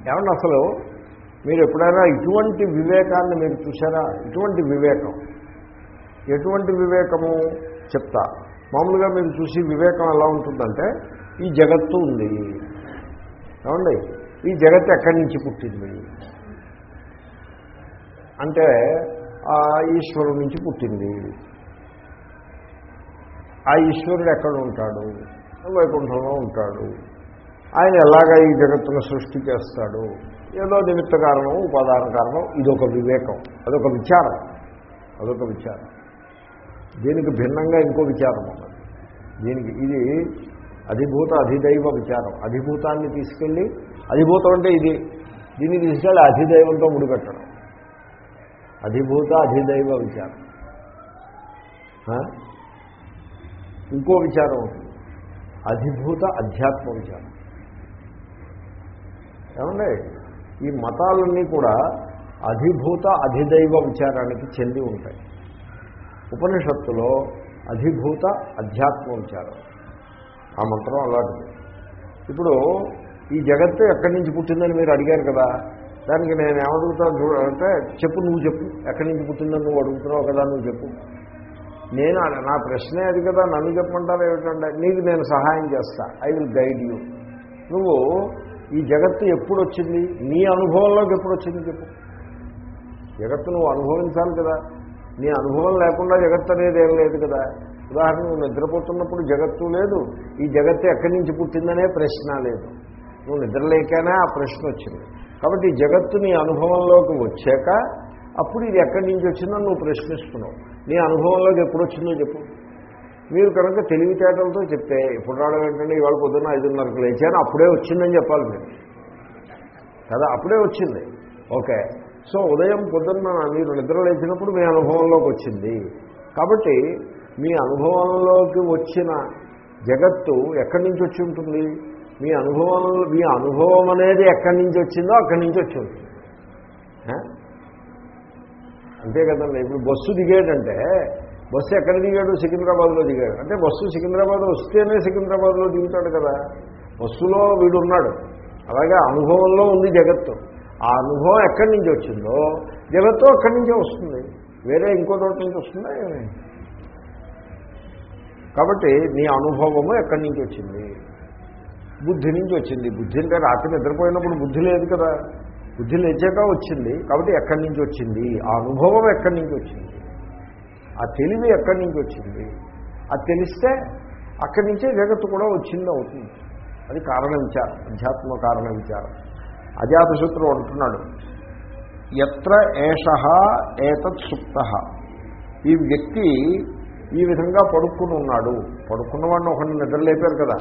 ఏమన్నా అసలు మీరు ఎప్పుడైనా ఇటువంటి వివేకాన్ని మీరు చూసారా ఇటువంటి వివేకం. ఎటువంటి వివేకము? చెప్తా. మామూలుగా మీరు చూసి వివేకం ఎలా ఉంటుందంటే ఈ జగత్తు ఉంది. ఏమండి? ఈ జగత్తు ఎక్కడి నుంచి పుట్టింది? అంటే ఆ ఈశ్వరుడు నుంచి పుట్టింది. ఆ ఈశ్వరుడు ఎక్కడ ఉంటాడు? వైకుంఠంలో ఉంటాడు. ఆయన ఎలాగ ఈ జగత్తును సృష్టి చేస్తాడు? ఏదో నిమిత్త కారణం ఉపాదాన కారణం ఇదొక వివేకం అదొక విచారం అదొక విచారం. దీనికి భిన్నంగా ఇంకో విచారం ఉన్నది. దీనికి ఇది అధిభూత అధిదైవ విచారం. అధిభూతాన్ని తీసుకెళ్ళి అధిభూతం అంటే ఇది. దీన్ని తీసుకెళ్ళి అధిదైవంతో ముడిపెట్టడం. అధిభూత అధిదైవ విచారం. ఇంకో విచారం ఉంటుంది అధిభూత అధ్యాత్మ విచారం. ఏమండి? ఈ మతాలన్నీ కూడా అధిభూత అధిదైవ విచారానికి చెంది ఉంటాయి. ఉపనిషత్తులో అధిభూత అధ్యాత్మ విచారం. ఆ మంత్రం అలాంటిది. ఇప్పుడు ఈ జగత్తు ఎక్కడి నుంచి పుట్టిందని మీరు అడిగారు కదా దానికి నేను ఏమడుగుతాను చూడ అంటే చెప్పు నువ్వు చెప్పు. ఎక్కడి నుంచి పుట్టిందని నువ్వు అడుగుతున్నావు కదా నువ్వు చెప్పు. నేను నా ప్రశ్నే అది కదా నన్ను చెప్పమంటారు ఏమిటంటే నీకు నేను సహాయం చేస్తా ఐ విల్ గైడ్ యూ. నువ్వు ఈ జగత్తు ఎప్పుడు వచ్చింది నీ అనుభవంలోకి ఎప్పుడు వచ్చింది చెప్పు. జగత్తు నువ్వు అనుభవించాలి కదా. నీ అనుభవం లేకుండా జగత్తు అనేది ఏం లేదు కదా. ఉదాహరణ నువ్వు నిద్రపోతున్నప్పుడు జగత్తు లేదు. ఈ జగత్తు ఎక్కడి నుంచి పుట్టిందనే ప్రశ్న లేదు. నువ్వు నిద్రలేకనే ఆ ప్రశ్న వచ్చింది. కాబట్టి ఈ జగత్తు నీ అనుభవంలోకి వచ్చాక అప్పుడు ఇది ఎక్కడి నుంచి వచ్చిందో నువ్వు ప్రశ్నిస్తున్నావు. నీ అనుభవంలోకి ఎప్పుడు వచ్చిందో చెప్పు. మీరు కనుక తెలివితేటలతో చెప్తే ఇప్పుడు రావడం ఏంటంటే ఇవాళ పొద్దున్న ఐదున్నరకు లేచాను అప్పుడే వచ్చిందని చెప్పాలి మీరు. కదా అప్పుడే వచ్చింది. ఓకే. సో ఉదయం పొద్దున్న మీరు నిద్ర లేచినప్పుడు మీ అనుభవంలోకి వచ్చింది. కాబట్టి మీ అనుభవంలోకి వచ్చిన జగత్తు ఎక్కడి నుంచి వచ్చి ఉంటుంది? మీ అనుభవం మీ అనుభవం అనేది ఎక్కడి నుంచి వచ్చిందో అక్కడి నుంచి వచ్చి ఉంటుంది. అంతే కదండి. ఇప్పుడు బస్సు దిగాడంటే బస్సు ఎక్కడ దిగాడు? సికింద్రాబాద్లో దిగాడు. అంటే బస్సు సికింద్రాబాద్ వస్తేనే సికింద్రాబాద్లో దిగుతాడు కదా. బస్సులో వీడు ఉన్నాడు అలాగే అనుభవంలో ఉంది జగత్తు. ఆ అనుభవం ఎక్కడి నుంచి వచ్చిందో జగత్తు అక్కడి నుంచే వస్తుంది. వేరే ఇంకో చోట నుంచి వస్తుందా ఏమి? కాబట్టి నీ అనుభవము ఎక్కడి నుంచి వచ్చింది? బుద్ధి నుంచి వచ్చింది. బుద్ధి అంటే రాత్రి నిద్రపోయినప్పుడు బుద్ధి లేదు కదా. బుద్ధి లేచాక వచ్చింది కాబట్టి ఎక్కడి నుంచి వచ్చింది? ఆ అనుభవం ఎక్కడి నుంచి వచ్చింది? ఆ తెలివి ఎక్కడి నుంచి వచ్చింది? అది తెలిస్తే అక్కడి నుంచే జగత్తు కూడా వచ్చింది అవుతుంది. అది కారణ విచారం అధ్యాత్మ కారణ విచారం అజాతశత్రువు అంటున్నాడు ఎత్ర ఏష ఏతత్ సుప్త. ఈ వ్యక్తి ఈ విధంగా పడుక్కుని ఉన్నాడు. పడుకున్నవాడిని ఒకరిని నిద్రలేపారు కదా.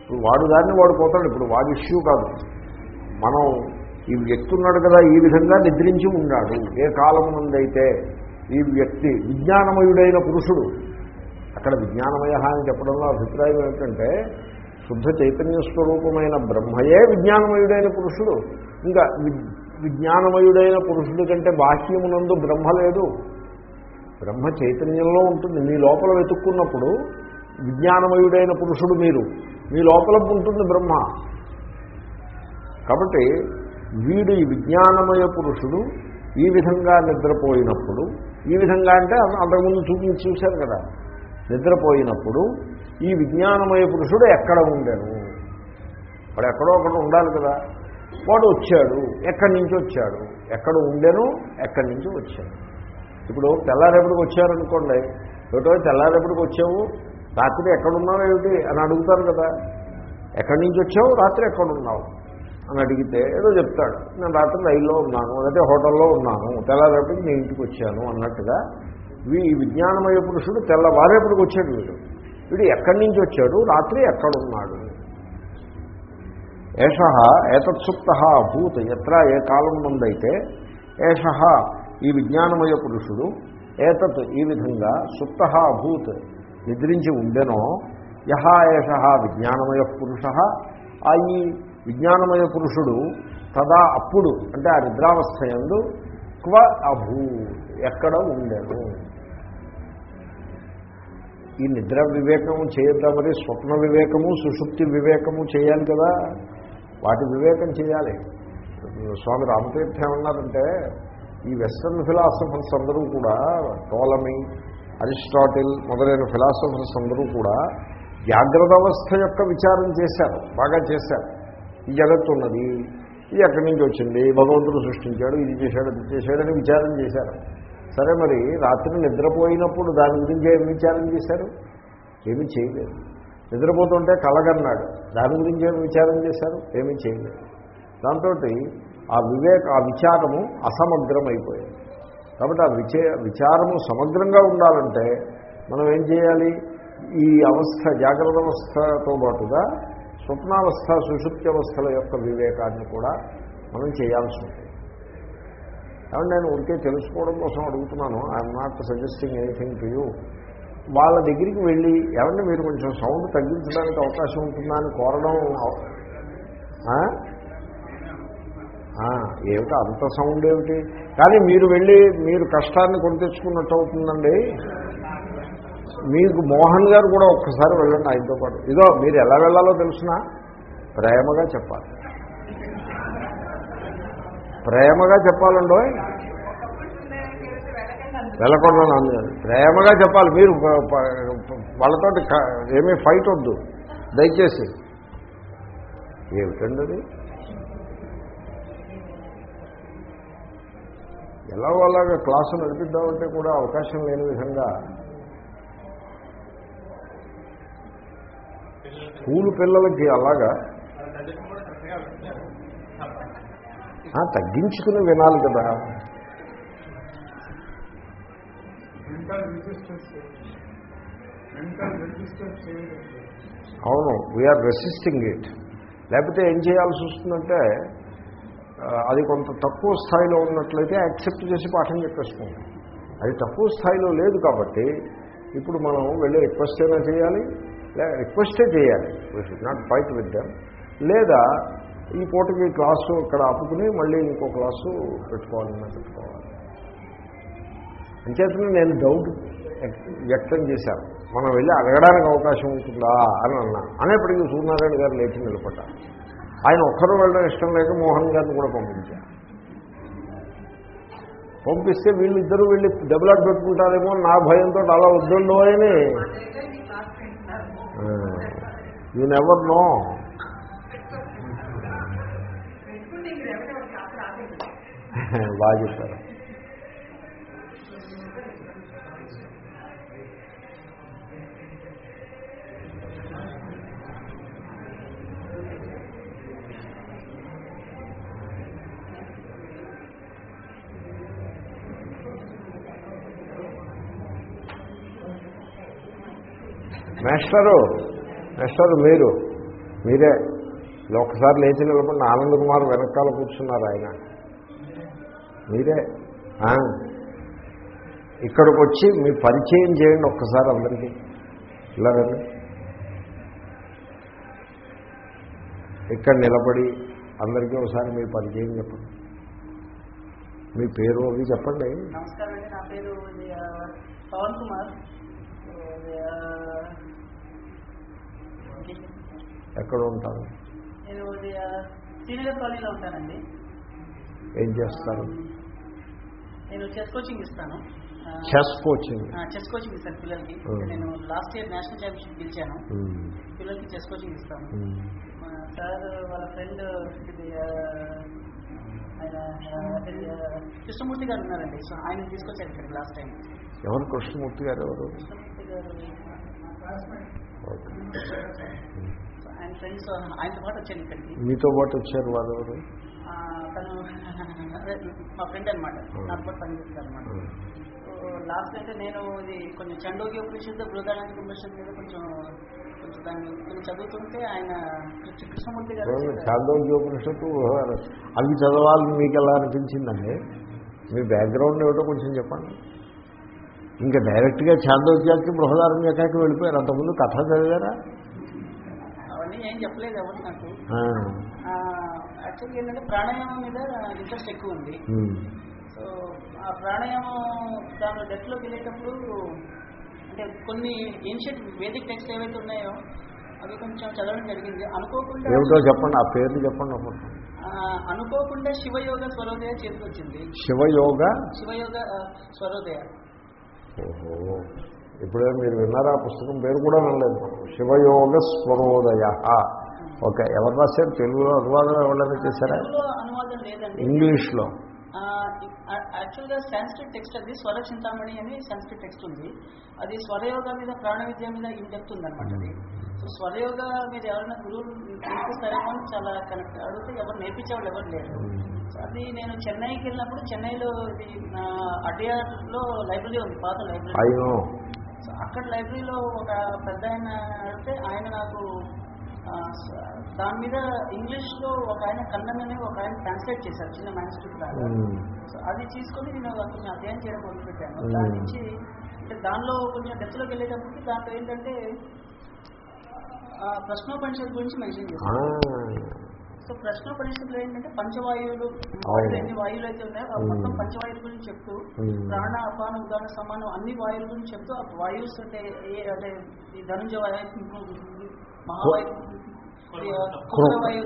ఇప్పుడు వాడు దాన్ని వాడు పోతాడు. ఇప్పుడు వాడి ఇష్యూ కాదు. మనం ఈ వ్యక్తి ఉన్నాడు కదా ఈ విధంగా నిద్రించి ఉన్నాడు. ఏ కాలం నుండైతే ఈ వ్యక్తి విజ్ఞానమయుడైన పురుషుడు అక్కడ విజ్ఞానమయ అని చెప్పడంలో అభిప్రాయం ఏమిటంటే శుద్ధ చైతన్య స్వరూపమైన బ్రహ్మయే విజ్ఞానమయుడైన పురుషుడు. ఇంకా విజ్ఞానమయుడైన పురుషుడి కంటే బాహ్యమునందు బ్రహ్మ లేదు. బ్రహ్మ చైతన్యంలో ఉంటుంది. మీ లోపల వెతుక్కున్నప్పుడు విజ్ఞానమయుడైన పురుషుడు మీరు. మీ లోపల ఉంటుంది బ్రహ్మ. కాబట్టి వీడు ఈ విజ్ఞానమయ పురుషుడు ఈ విధంగా నిద్రపోయినప్పుడు ఈ విధంగా అంటే అంతకుముందు చూపించి చూశారు కదా నిద్రపోయినప్పుడు ఈ విజ్ఞానమయ పురుషుడు ఎక్కడ ఉండను వాడు ఎక్కడో ఒకడు ఉండాలి కదా. వాడు వచ్చాడు ఎక్కడి నుంచి వచ్చాడు? ఎక్కడ ఉండెను ఎక్కడి నుంచి వచ్చాడు? ఇప్పుడు తెల్లారేపటికి వచ్చారనుకోండి ఏమిటో తెల్లారేపటికి వచ్చావు? రాత్రి ఎక్కడున్నావు ఏమిటి అని అడుగుతారు కదా. ఎక్కడి నుంచి వచ్చావు? రాత్రి ఎక్కడున్నావు? అని అడిగితే ఏదో చెప్తాడు. నేను రాత్రి రైల్లో ఉన్నాను లేకపోతే హోటల్లో ఉన్నాను తెల్లారేపటికి నేను ఇంటికి వచ్చాను అన్నట్టుగా వీ ఈ విజ్ఞానమయ పురుషుడు తెల్లవారేపటికి వచ్చాడు వీడు. వీడు ఎక్కడి నుంచి వచ్చాడు? రాత్రి ఎక్కడున్నాడు? ఏష ఏతత్సుప్త అభూత్. ఎత్ర ఏ కాలం ముందైతే ఏష ఈ విజ్ఞానమయ పురుషుడు ఏతత్ ఈ విధంగా సుప్త అభూత్ నిద్రించి ఉండెనో యహ ఏష విజ్ఞానమయ పురుష. ఆ ఈ విజ్ఞానమయ పురుషుడు తదా అప్పుడు అంటే ఆ నిద్రావస్థ ఎందు క్వ అభూ ఎక్కడ ఉండేను. ఈ నిద్ర వివేకము చేయద్దా మరి? స్వప్న వివేకము సుషుప్తి వివేకము చేయాలి కదా? వాటి వివేకం చేయాలి. స్వామి రామతీర్థం ఏమన్నారంటే ఈ వెస్ట్రన్ ఫిలాసఫర్స్ అందరూ కూడా టోలమీ అరిస్టాటిల్ మొదలైన ఫిలాసఫర్స్ అందరూ కూడా జాగ్రత్త అవస్థ యొక్క విచారం చేశారు బాగా చేశారు. జగత్తు ఉన్నది ఇది ఎక్కడి నుంచి వచ్చింది? భగవంతుడు సృష్టించాడు ఇది చేశాడు ఇది చేశాడని విచారం చేశారు. సరే మరి రాత్రి నిద్రపోయినప్పుడు దాని గురించి ఏం విచారం చేశారు? ఏమీ చేయలేదు. నిద్రపోతుంటే కలగన్నాడు దాని గురించి ఏమి విచారం చేశారు? ఏమీ చేయలేదు. దాంతో ఆ వివేక ఆ విచారము అసమగ్రం అయిపోయింది కాబట్టి ఆ విచే విచారము సమగ్రంగా ఉండాలంటే మనం ఏం చేయాలి? ఈ అవస్థ జాగ్రత్త అవస్థతో పాటుగా స్వప్నావస్థ సుషుప్తి అవస్థల యొక్క వివేకాన్ని కూడా మనం చేయాల్సి ఉంటుంది. కాబట్టి నేను ఉంటే తెలుసుకోవడం కోసం అడుగుతున్నాను. I'm not suggesting anything to you వాళ్ళ దగ్గరికి వెళ్ళి ఏమంటే మీరు కొంచెం సౌండ్ తగ్గించడానికి అవకాశం ఉంటుందా అని కోరడం ఏమిటి అంత సౌండ్ ఏమిటి? కానీ మీరు వెళ్ళి మీరు కష్టాన్ని కొని తెచ్చుకున్నట్టు అవుతుందండి. మీకు మోహన్ గారు కూడా ఒక్కసారి వెళ్ళండి ఆయనతో పాటు. ఇదో మీరు ఎలా వెళ్ళాలో తెలుసిన ప్రేమగా చెప్పాలి. ప్రేమగా చెప్పాలండో వెళ్ళకుండా నన్ను ప్రేమగా చెప్పాలి. మీరు వాళ్ళతో ఏమీ ఫైట్ వద్దు. దయచేసి. ఏమిటండి అది? ఎలా వాళ్ళగా క్లాసు నడిపిద్దామంటే కూడా అవకాశం లేని విధంగా స్కూల్ పిల్లలకి అలాగా తగ్గించుకుని వినాలి కదా. అవును వీఆర్ రెసిస్టింగ్ ఇట్ లేకపోతే ఏం చేయాల్సి వస్తుందంటే అది కొంత తక్కువ స్థాయిలో ఉన్నట్లయితే యాక్సెప్ట్ చేసి పాఠం చెప్పేసుకుంటాం. అది తక్కువ స్థాయిలో లేదు కాబట్టి ఇప్పుడు మనం వెళ్ళి రిక్వెస్ట్ అయినా చేయాలి? రిక్వెస్టే చేయాలి. We should not fight with them లేదా ఈ పూటకి క్లాసు ఇక్కడ ఆపుకుని మళ్ళీ ఇంకో క్లాసు పెట్టుకోవాలని పెట్టుకోవాలి అంచేతనే నేను డౌట్ వ్యక్తం చేశాను. మనం వెళ్ళి అడగడానికి అవకాశం ఉంటుందా అని అన్నాను అనేప్పటికీ సూర్యనారాయణ గారు లేచి నిలబడ్డారు. ఆయన ఒక్కరు వెళ్ళడం ఇష్టం లేక మోహన్ గారిని కూడా పంపించారు. పంపిస్తే వీళ్ళిద్దరూ వెళ్ళి డెవలప్ పెట్టుకుంటారేమో నా భయంతో అలా వద్దుండో అని యూ నెవర్ నో బాగా చెప్పారు. మేస్టరు మేస్టరు మీరు మీరే. ఒకసారి ఒక్కసారి లేచి నిలబడిన ఆనంద్ కుమార్ వెనకాల కూర్చున్నారు ఆయన. మీరే. ఇక్కడికి వచ్చి మీ పరిచయం చేయండి ఒక్కసారి అందరికీ. ఇలా రండి. ఇక్కడ నిలబడి అందరికీ ఒకసారి మీ పరిచయం చెప్పండి. మీ పేరు అవి చెప్పండి. నమస్కారం అండి నా పేరు పవన్ కుమార్. ఎక్కడ ఉంటారు. ఉంటానండి. ఏం చేస్తారు? నేను చెస్ కోచింగ్ ఇస్తాను. Chess coaching? చెస్ కోచింగ్ ఇస్తాను పిల్లలకి. నేను లాస్ట్ ఇయర్ నేషనల్ ఛాంపియన్షిప్ గెలిచాను. పిల్లలకి చెస్ కోచింగ్ ఇస్తాను. సార్ వాళ్ళ ఫ్రెండ్ ఆయన కృష్ణమూర్తి గారు ఉన్నారండి. సో ఆయన తీసుకొచ్చారు ఇక్కడ లాస్ట్ టైం. ఎవరు? కృష్ణమూర్తి గారు ఎవరు? కృష్ణమూర్తి గారు మీతో పాటు వచ్చారు వారు ఎవరు తను మా ఫ్రెండ్ అనమాట పనిచేస్తారు అనమాట సో లాస్ట్ అంటే నేను ఇది కొంచెం చండోగి ఉపనిషత్తు బృహదానికి ఉపనిషత్తు మీద కొంచెం కొంచెం దాన్ని కొంచెం చదువుతుంటే ఆయన కృష్ణ- కృష్ణమూర్తి గారు వచ్చారు. చాందోగ్యోపనిషత్తు అవి చదవాలని మీకు ఎలా అనిపించిందండి? మీ బ్యాక్గ్రౌండ్ ఏమిటో కొంచెం చెప్పండి. ఇంకా డైరెక్ట్గా చాందోగ్యాకి బృహదారణ్యకాకి వెళ్ళిపోయారు. అంతకుముందు కథ చదివారా? అవన్నీ ఏం చెప్పలేదు ఎవరు నాకు. యాక్చువల్గా ఏంటంటే ప్రాణాయామం మీద ఇంట్రెస్ట్ ఎక్కువ ఉంది. సో ఆ ప్రాణాయామం వెళ్ళేటప్పుడు అంటే కొన్ని ఏన్షియంట్ వేదిక్ టెక్స్ట్ ఏవైతే ఉన్నాయో అవి కొంచెం చదవడం జరిగింది. అనుకోకుండా ఏమిటో చెప్పండి. ఆ పేర్లు చెప్పండి అనుకోకుండా శివయోగ స్వరోదయ చేతికి వచ్చింది శివయోగ శివయోగ స్వరోదయ. ఓహో. ఇప్పుడే మీరు విన్నారా? ఆ పుస్తకం పేరు కూడా వినలేదు. శివయోగ స్వరోదయ. ఓకే. ఎవరు రాశారు? తెలుగులో అనువాదం ఎవరైనా చేశారా? ఇంగ్లీష్లో. యాక్చువల్గా సాంస్క్రిట్ టెక్స్ట్ అది స్వర చింతామణి అని సాంస్క్రిట్ టెక్స్ట్ ఉంది. అది స్వరయోగ మీద ప్రాణ విద్య మీద ఇన్ డెప్త్ ఉందన్నమాట అది. సో స్వరయోగ మీద ఎవరైనా గురువులు నేర్పిస్తారేమో అని చాలా కనెక్ట్ అడిగితే ఎవరు నేర్పించే వాళ్ళు ఎవరు లేరు. సో అది నేను చెన్నైకి వెళ్ళినప్పుడు చెన్నైలో ఇది అడియార్లో లైబ్రరీ ఉంది పాత లైబ్రరీ. సో అక్కడ లైబ్రరీలో ఒక పెద్ద ఆయన అడిగితే ఆయన నాకు దాని మీద ఇంగ్లీష్లో ఒక ఆయన కన్నన్ అని ఒక ఆయన ట్రాన్స్లేట్ చేశారు చిన్న మ్యాన్స్క్రిప్ట్ లాగా సో అది తీసుకొని నేను కొంచెం అధ్యయనం చేయడం మొదలుపెట్టాను. దాని నుంచి అంటే దానిలో కొంచెం డెప్త్లోకి వెళ్ళేటప్పటికి దాంట్లో ఏంటంటే ప్రశ్నోపనిషత్ గురించి మెన్షన్ చేశాను సో ప్రశ్నోపనిషత్తులో ఏంటంటే పంచవాయువులు వాయువులు ఎన్ని వాయువులు అయితే ఉన్నాయో మొత్తం. పంచవాయువుల గురించి చెప్తూ. ప్రాణ అపాన ఉదాన సమానం అన్ని వాయువుల గురించి చెప్తూ ఆ వాయువుస్ అంటే ఏ అంటే ఈ ధనుంజయ వాయు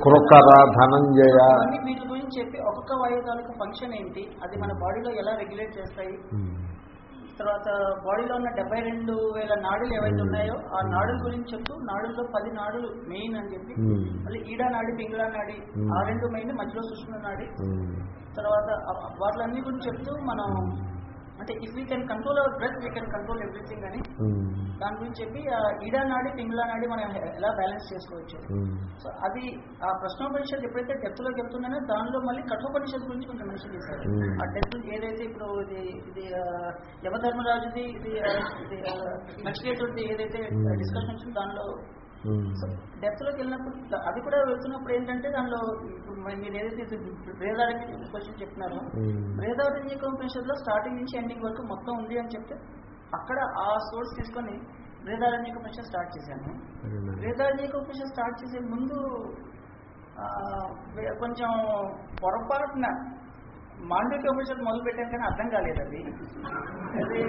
కృకర ధనంజయ. వీటి గురించి చెప్పి ఒక్కొక్క వాయువు తాలూకు ఫంక్షన్ ఏంటి? అది మన బాడీలో ఎలా రెగ్యులేట్ చేస్తాయి? తర్వాత బాడీలో ఉన్న డెబ్బై రెండు వేల నాడులు ఏవైతే ఉన్నాయో ఆ నాడుల గురించి చెప్తూ నాడుల్లో పది నాడులు మెయిన్ అని చెప్పి. Hmm. మళ్ళీ ఈడా నాడి పింగళా నాడి Hmm. ఆ రెండు మెయిన్ మధ్యలో సుష్మ నాడి. తర్వాత వాటిలన్నీ గురించి చెప్తూ మనం అంటే if we can control our breath we can control everything అని. దాని గురించి చెప్పి ఆ ఈడా నాడి పింగళా నాడి మనం ఎలా బ్యాలెన్స్ చేసుకోవచ్చు? సో అది ఆ ప్రశ్నోపనిషత్ ఎప్పుడైతే డెప్త్లో చెప్తున్నానో దానిలో మళ్ళీ కఠోపనిషత్ గురించి కొంచెం మెన్షన్ చేశారు. Hmm. ఆ డెప్త్ ఏదైతే ఇప్పుడు ఇది ఇది యమధర్మరాజుది ఇది నచికేతుడిది ఏదైతే Hmm. డిస్కషన్ వచ్చిందో దానిలో డెప్త్లోకి వెళ్ళినప్పుడు అది కూడా వెళ్తున్నప్పుడు ఏంటంటే దానిలో మరి ఏదైతే బృహదారణ్య క్వశ్చన్ చెప్తున్నారో బృహదారణ్య ఉపనిషత్తులో స్టార్టింగ్ నుంచి ఎండింగ్ వరకు మొత్తం ఉంది అని చెప్తే అక్కడ ఆ సోర్స్ తీసుకొని బృహదారణ్య ఉపనిషత్ స్టార్ట్ చేశాను. బృహదారణ్య ఉపనిషత్ స్టార్ట్ చేసే ముందు కొంచెం పొరపాటున మాండవిక ఉపనిషత్తు మొదలు పెట్టాను కానీ అర్థం కాలేదు అది అది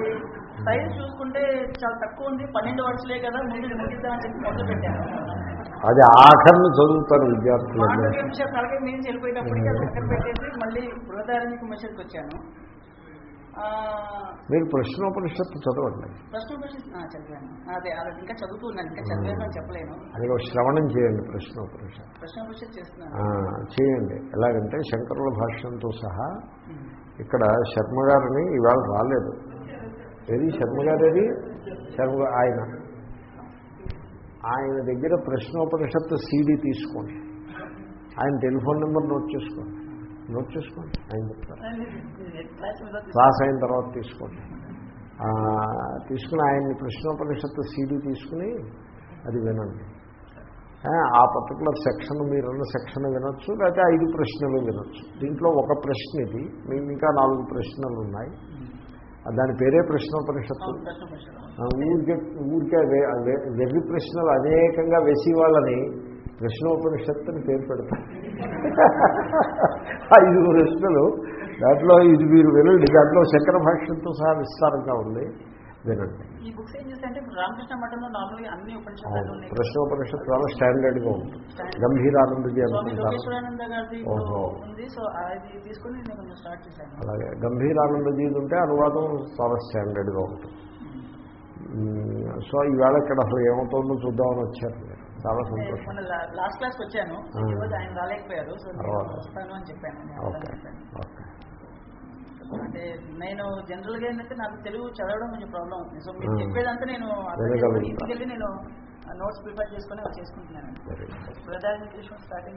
సైజ్ చూసుకుంటే చాలా తక్కువ ఉంది. పన్నెండు వర్షలే కదా ముందు ముగిద్దామని చెప్పి మొదలు పెట్టాను అది ఆఖరిని చదువుతారు విద్యార్థులు. అలాగే నేను వెళ్ళిపోయేటప్పటికి అది పక్కన పెట్టేసి మళ్ళీ బృహదారణ్య ఉపనిషత్తుకి వచ్చాను. మీరు ప్రశ్నోపనిషత్తు చదవండి. ప్రశ్న ఉపనిషత్తు ఆ, చదివాను. అదే అది ఇంకా చదువుతూ ఉన్నాను ఇంకా చదివాను అని చెప్పలేను. అది ఒక శ్రవణం చేయండి ప్రశ్నోపనిషత్తు. ప్రశ్న ఉపనిషత్తు చేస్తున్నాను. ఆ, చేయండి. ఎలాగంటే శంకరుల భాష్యంతో సహా. ఇక్కడ శర్మ గారిని ఇవాళ రాలేదు. ఏది? శర్మ గారు ఏది శర్మ ఆయన. ఆయన దగ్గర ప్రశ్నోపనిషత్తు సీడీ తీసుకోండి. ఆయన టెలిఫోన్ నెంబర్ నోట్ చేసుకోండి. నోట్ చేసుకోండి ఆయన చెప్తారు క్లాస్ అయిన తర్వాత తీసుకోండి. తీసుకుని ఆయన్ని ప్రశ్నోపనిషత్తు సీడీ తీసుకుని అది వినండి. ఆ, పర్టికులర్ సెక్షన్ మీరున్న సెక్షన్ వినొచ్చు లేకపోతే ఐదు ప్రశ్నలు వినొచ్చు. దీంట్లో ఒక ప్రశ్న ఇది మీకు ఇంకా నాలుగు ప్రశ్నలు ఉన్నాయి. దాని పేరే ప్రశ్నోపనిషత్తు. ఊరికే ఊరికే వెర్రి ప్రశ్నలు అనేకంగా వేసి వాళ్ళని ప్రశ్నోపనిషత్తు అని పేరు పెడతారు ఐదు ప్రశ్నలు దాంట్లో ఇది మీరు వినండి దాంట్లో శంకర భాష్యంతో సహా విస్తారంగా ఉంది. వినండి. ప్రశ్నోపనిషత్తు చాలా స్టాండర్డ్గా ఉంటుంది గంభీరానందజీ అనుకుంటారు. అలాగే గంభీరానందజీ ఉంటే అనువాదం చాలా స్టాండర్డ్గా ఉంటుంది. మ్మ్. సో ఈవేళ ఇక్కడ అసలు ఏమవుతుందో చూద్దామని వచ్చారు. చాలా సంతోషం. లాస్ట్ క్లాస్కి వచ్చాను. ఆ. ఈ రోజు ఆయన రాలేకపోయారు. సో. వస్తాను అని చెప్పాను. అంటే నేను జనరల్గా ఏంటంటే నాకు తెలుగు చదవడం కొంచెం ప్రాబ్లం అవుతుంది. సో మీరు. చెప్పేదంతా నేను అర్థం వినగలుగుతా. చేసుకొని ఇంటికి వెళ్ళి నేను నోట్స్ ప్రిపేర్ చేసుకొని చేసుకుంటున్నాను.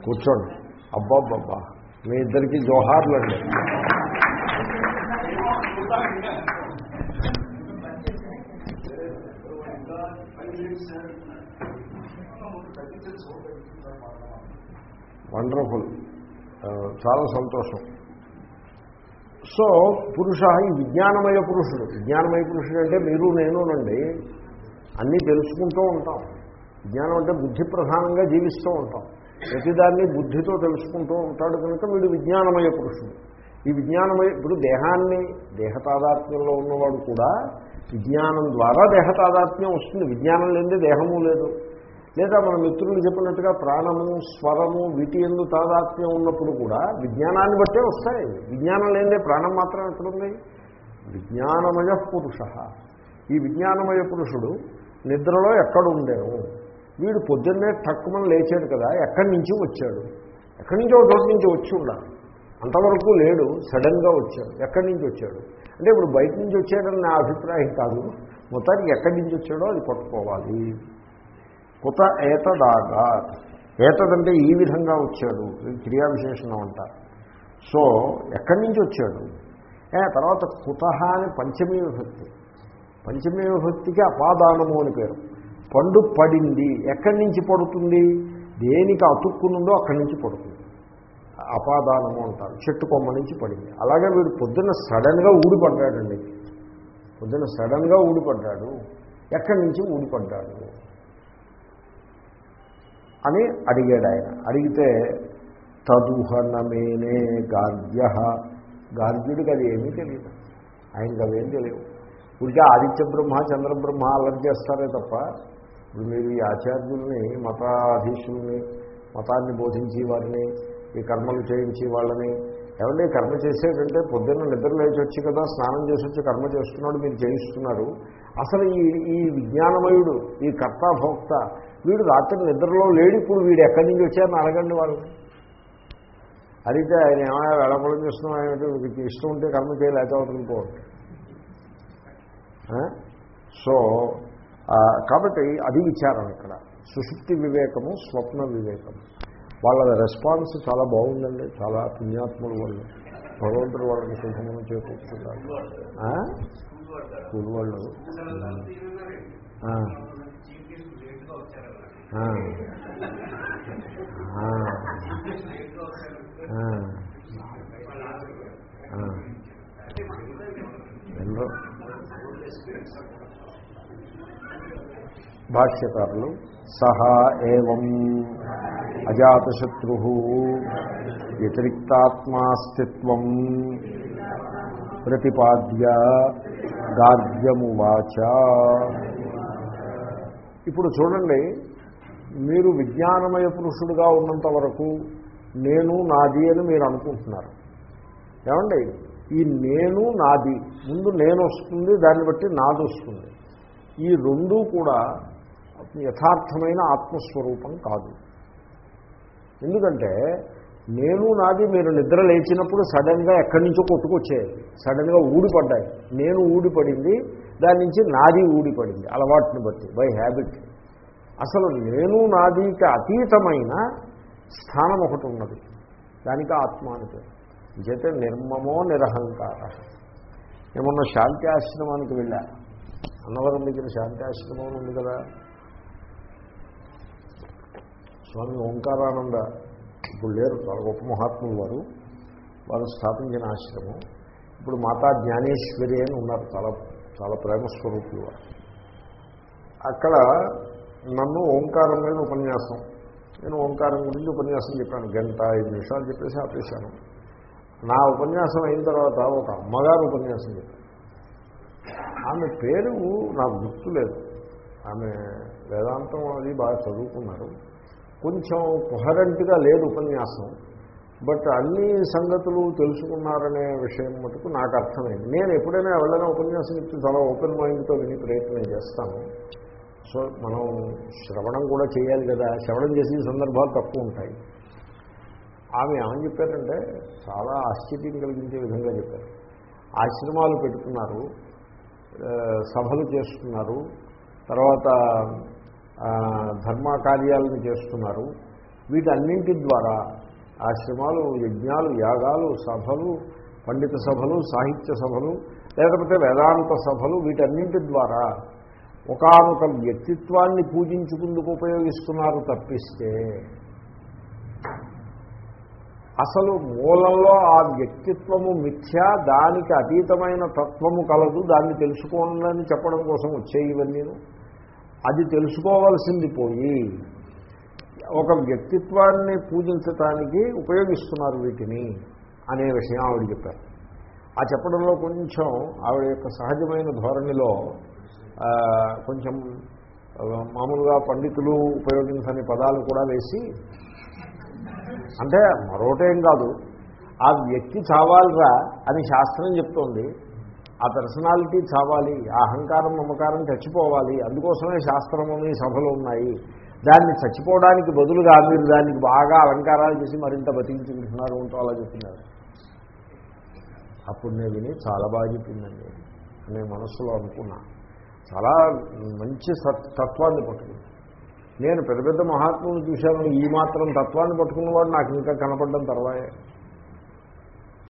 కూర్చోండి. అబ్బాబ్బా మీ ఇద్దరికి జోహార్లు అండి వండర్ఫుల్ చాలా సంతోషం. సో పురుష ఈ విజ్ఞానమయ పురుషుడు విజ్ఞానమయ పురుషుడు అంటే మీరు నేనునండి అన్నీ తెలుసుకుంటూ ఉంటాం. విజ్ఞానం అంటే బుద్ధి ప్రధానంగా జీవిస్తూ ఉంటాం. ప్రతిదాన్ని బుద్ధితో తెలుసుకుంటూ ఉంటాడు కనుక వీడు విజ్ఞానమయ పురుషుడు. ఈ విజ్ఞానమయ ఇప్పుడు దేహాన్ని దేహతాదాత్మ్యంలో ఉన్నవాడు కూడా విజ్ఞానం ద్వారా దేహతాదాత్మ్యం వస్తుంది. విజ్ఞానం లేనిదే దేహము లేదు. లేదా మన మిత్రులు చెప్పినట్టుగా ప్రాణము స్వరము వీటి ఎందు తాదాత్మ్యం ఉన్నప్పుడు కూడా విజ్ఞానాన్ని బట్టే వస్తాయి. విజ్ఞానం లేనిదే ప్రాణం మాత్రం ఎక్కడుంది? విజ్ఞానమయ పురుష. ఈ విజ్ఞానమయ పురుషుడు నిద్రలో ఎక్కడుండేవు? వీడు పొద్దున్నే తక్కువని లేచాడు కదా ఎక్కడి నుంచి వచ్చాడు? ఎక్కడి నుంచో చోటు నుంచి వచ్చి ఉండాలి అంతవరకు లేడు సడన్గా వచ్చాడు. ఎక్కడి నుంచి వచ్చాడు? అంటే ఇప్పుడు బయట నుంచి వచ్చాడని నా అభిప్రాయం కాదు. మొత్తానికి ఎక్కడి నుంచి వచ్చాడో అది పట్టుకోవాలి కుత ఏతదాగా ఏతదంటే ఈ విధంగా వచ్చాడు. ఇది క్రియా విశేషణం అంటారు సో ఎక్కడి నుంచి వచ్చాడు? తర్వాత కుతహ అని పంచమీ విభక్తి. పంచమీ విభక్తికి అపాదానము అని పేరు. పండు పడింది. ఎక్కడి నుంచి పడుతుంది? దేనికి అతుక్కునుందో అక్కడి నుంచి పడుతుంది. అపాదానము అంటారు. చెట్టు కొమ్మ నుంచి పడింది. అలాగే వీడు పొద్దున్న సడన్గా ఊడిపడ్డాడండి. పొద్దున్న సడన్గా ఊడిపడ్డాడు. ఎక్కడి నుంచి ఊడిపడ్డాడు? అని అడిగాడు ఆయన అడిగితే తదుహనమేనే గార్గ్య. గార్గ్యుడికి అది ఏమీ తెలియదు. ఆయనకి అవేం తెలియవు. ఊరికే ఆదిత్య బ్రహ్మ చంద్రబ్రహ్మ అలర్ట్ చేస్తారే తప్ప ఇప్పుడు మీరు ఈ ఆచార్యుల్ని మతాధీశుల్ని మతాన్ని బోధించి వారిని ఈ కర్మలు చేయించి వాళ్ళని ఏమంటే కర్మ చేసేటంటే పొద్దున్న నిద్ర లేచి వచ్చి కదా స్నానం చేసి వచ్చి కర్మ చేస్తున్నాడు మీరు చేయిస్తున్నారు. అసలు ఈ ఈ విజ్ఞానమయుడు ఈ కర్త భోక్త వీడు రాత్రి నిద్రలో లేడు ఇప్పుడు వీడు ఎక్కడి నుంచి వచ్చారని అడగండి వాళ్ళని అడిగితే ఆయన ఏమైనా వెళ్ళపడం చేస్తున్నాం ఏమిటి? వీడికి ఇష్టం ఉంటే కర్మ చేయలేక అవుతుంది సో కాబట్టి అది విచారం ఇక్కడ. సుషుప్తి వివేకము స్వప్న వివేకము. వాళ్ళ రెస్పాన్స్ చాలా బాగుందండి చాలా పుణ్యాత్ములు వాళ్ళు. భగవంతుడు వాళ్ళకి శుభమును చేకూర్చుంటారు ఆ? స్కూల్ వాళ్ళు. భాష్యకారులు సహా ఏం అజాతశత్రు వ్యతిరిక్తాత్మాస్తిత్వం ప్రతిపాద్య గార్గ్యమువాచ. ఇప్పుడు చూడండి మీరు విజ్ఞానమయ పురుషుడుగా ఉన్నంత వరకు నేను నాది అని మీరు అనుకుంటున్నారు. ఏమండి? ఈ నేను నాది ముందు నేను వస్తుంది దాన్ని బట్టి నాది వస్తుంది. ఈ రెండూ కూడా యథార్థమైన ఆత్మస్వరూపం కాదు. ఎందుకంటే నేను నాది మీరు నిద్ర లేచినప్పుడు సడన్గా ఎక్కడి నుంచో కొట్టుకొచ్చేది సడన్గా ఊడిపడ్డాయి. నేను ఊడిపడింది దాని నుంచి నాది ఊడిపడింది అలవాటుని బట్టి బై హ్యాబిట్ అసలు నేను నాదికి అతీతమైన స్థానం ఒకటి ఉన్నది దానికి ఆత్మ అని పేరు. చేతే నిర్మమో నిరహంకార. ఏమన్నా శాంతి ఆశ్రమానికి వెళ్ళా. అన్నవరం దగ్గర శాంతి ఆశ్రమం ఉంది కదా. స్వామి ఓంకారానంద ఇప్పుడు లేరు చాలా గొప్ప మహాత్ములు వారు. వారు స్థాపించిన ఆశ్రమం. ఇప్పుడు మాతా జ్ఞానేశ్వరి అని ఉన్నారు చాలా చాలా ప్రేమ స్వరూపులు వారు అక్కడ నన్ను ఓంకారం మీద ఉపన్యాసం నేను ఓంకారం గురించి ఉపన్యాసం చెప్పాను గంట ఐదు నిమిషాలు చెప్పేసి ఆపేశాను. నా ఉపన్యాసం అయిన తర్వాత ఒక అమ్మగారు ఉపన్యాసం చెప్పారు. ఆమె పేరు నాకు గుర్తు లేదు. ఆమె వేదాంతం అది బాగా చదువుకున్నారు. కొంచెం కొహరెంట్గా లేదు ఉపన్యాసం. బట్ అన్ని సంగతులు తెలుసుకున్నారనే విషయం మటుకు నాకు అర్థమైంది. నేను ఎప్పుడైనా ఎవరైనా ఉపన్యాసం ఇచ్చి చాలా ఓపెన్ మైండ్తో విని ప్రయత్నం చేస్తాను. సో మనం శ్రవణం కూడా చేయాలి కదా. శ్రవణం చేసే సందర్భాలు తక్కువ ఉంటాయి. ఆమె ఏమని చెప్పారంటే చాలా ఆశ్చర్యం కలిగించే విధంగా చెప్పారు. ఆశ్రమాలు పెడుతున్నారు సభలు చేస్తున్నారు తర్వాత ధర్మ కార్యాలను చేస్తున్నారు. వీటన్నింటి ద్వారా ఆశ్రమాలు యజ్ఞాలు యాగాలు సభలు పండిత సభలు సాహిత్య సభలు లేకపోతే వేదాంత సభలు వీటన్నింటి ద్వారా ఒకనొక వ్యక్తిత్వాన్ని పూజించుకుందుకు ఉపయోగిస్తున్నారు తప్పిస్తే అసలు మూలంలో ఆ వ్యక్తిత్వము మిథ్య దానికి అతీతమైన తత్వము కలదు దాన్ని తెలుసుకోవాలని చెప్పడం కోసం వచ్చే ఇవన్నీ అది తెలుసుకోవాల్సింది పోయి ఒక వ్యక్తిత్వాన్ని పూజించటానికి ఉపయోగిస్తున్నారు వీటిని అనే విషయం ఆవిడ చెప్పారు. ఆ చెప్పడంలో కొంచెం ఆవిడ యొక్క సహజమైన ధోరణిలో కొంచెం మామూలుగా పండితులు ఉపయోగించని పదాలు కూడా వేసి అంటే మరోటేం కాదు ఆ వ్యక్తి చావాలిరా అని శాస్త్రం చెప్తోంది. ఆ పర్సనాలిటీ చావాలి ఆ అహంకారం మమకారం చచ్చిపోవాలి అందుకోసమే శాస్త్రముని సభలు ఉన్నాయి. దాన్ని చచ్చిపోవడానికి బదులుగా మీరు దానికి బాగా అలంకారాలు చేసి మరింత బతికించుకుంటున్నారు ఉంటూ అలా చెప్పినారు అప్పుడు నేను విని చాలా బాగా చెప్పిందండి. నేను మనస్సులో అనుకున్నా. చాలా మంచి తత్వాన్ని పట్టుకుంది నేను పెద్ద పెద్ద మహాత్ములు చూశాను. ఈ మాత్రం తత్వాన్ని పట్టుకున్నవాడు నాకు ఇంకా కనపడడం తర్వాయే.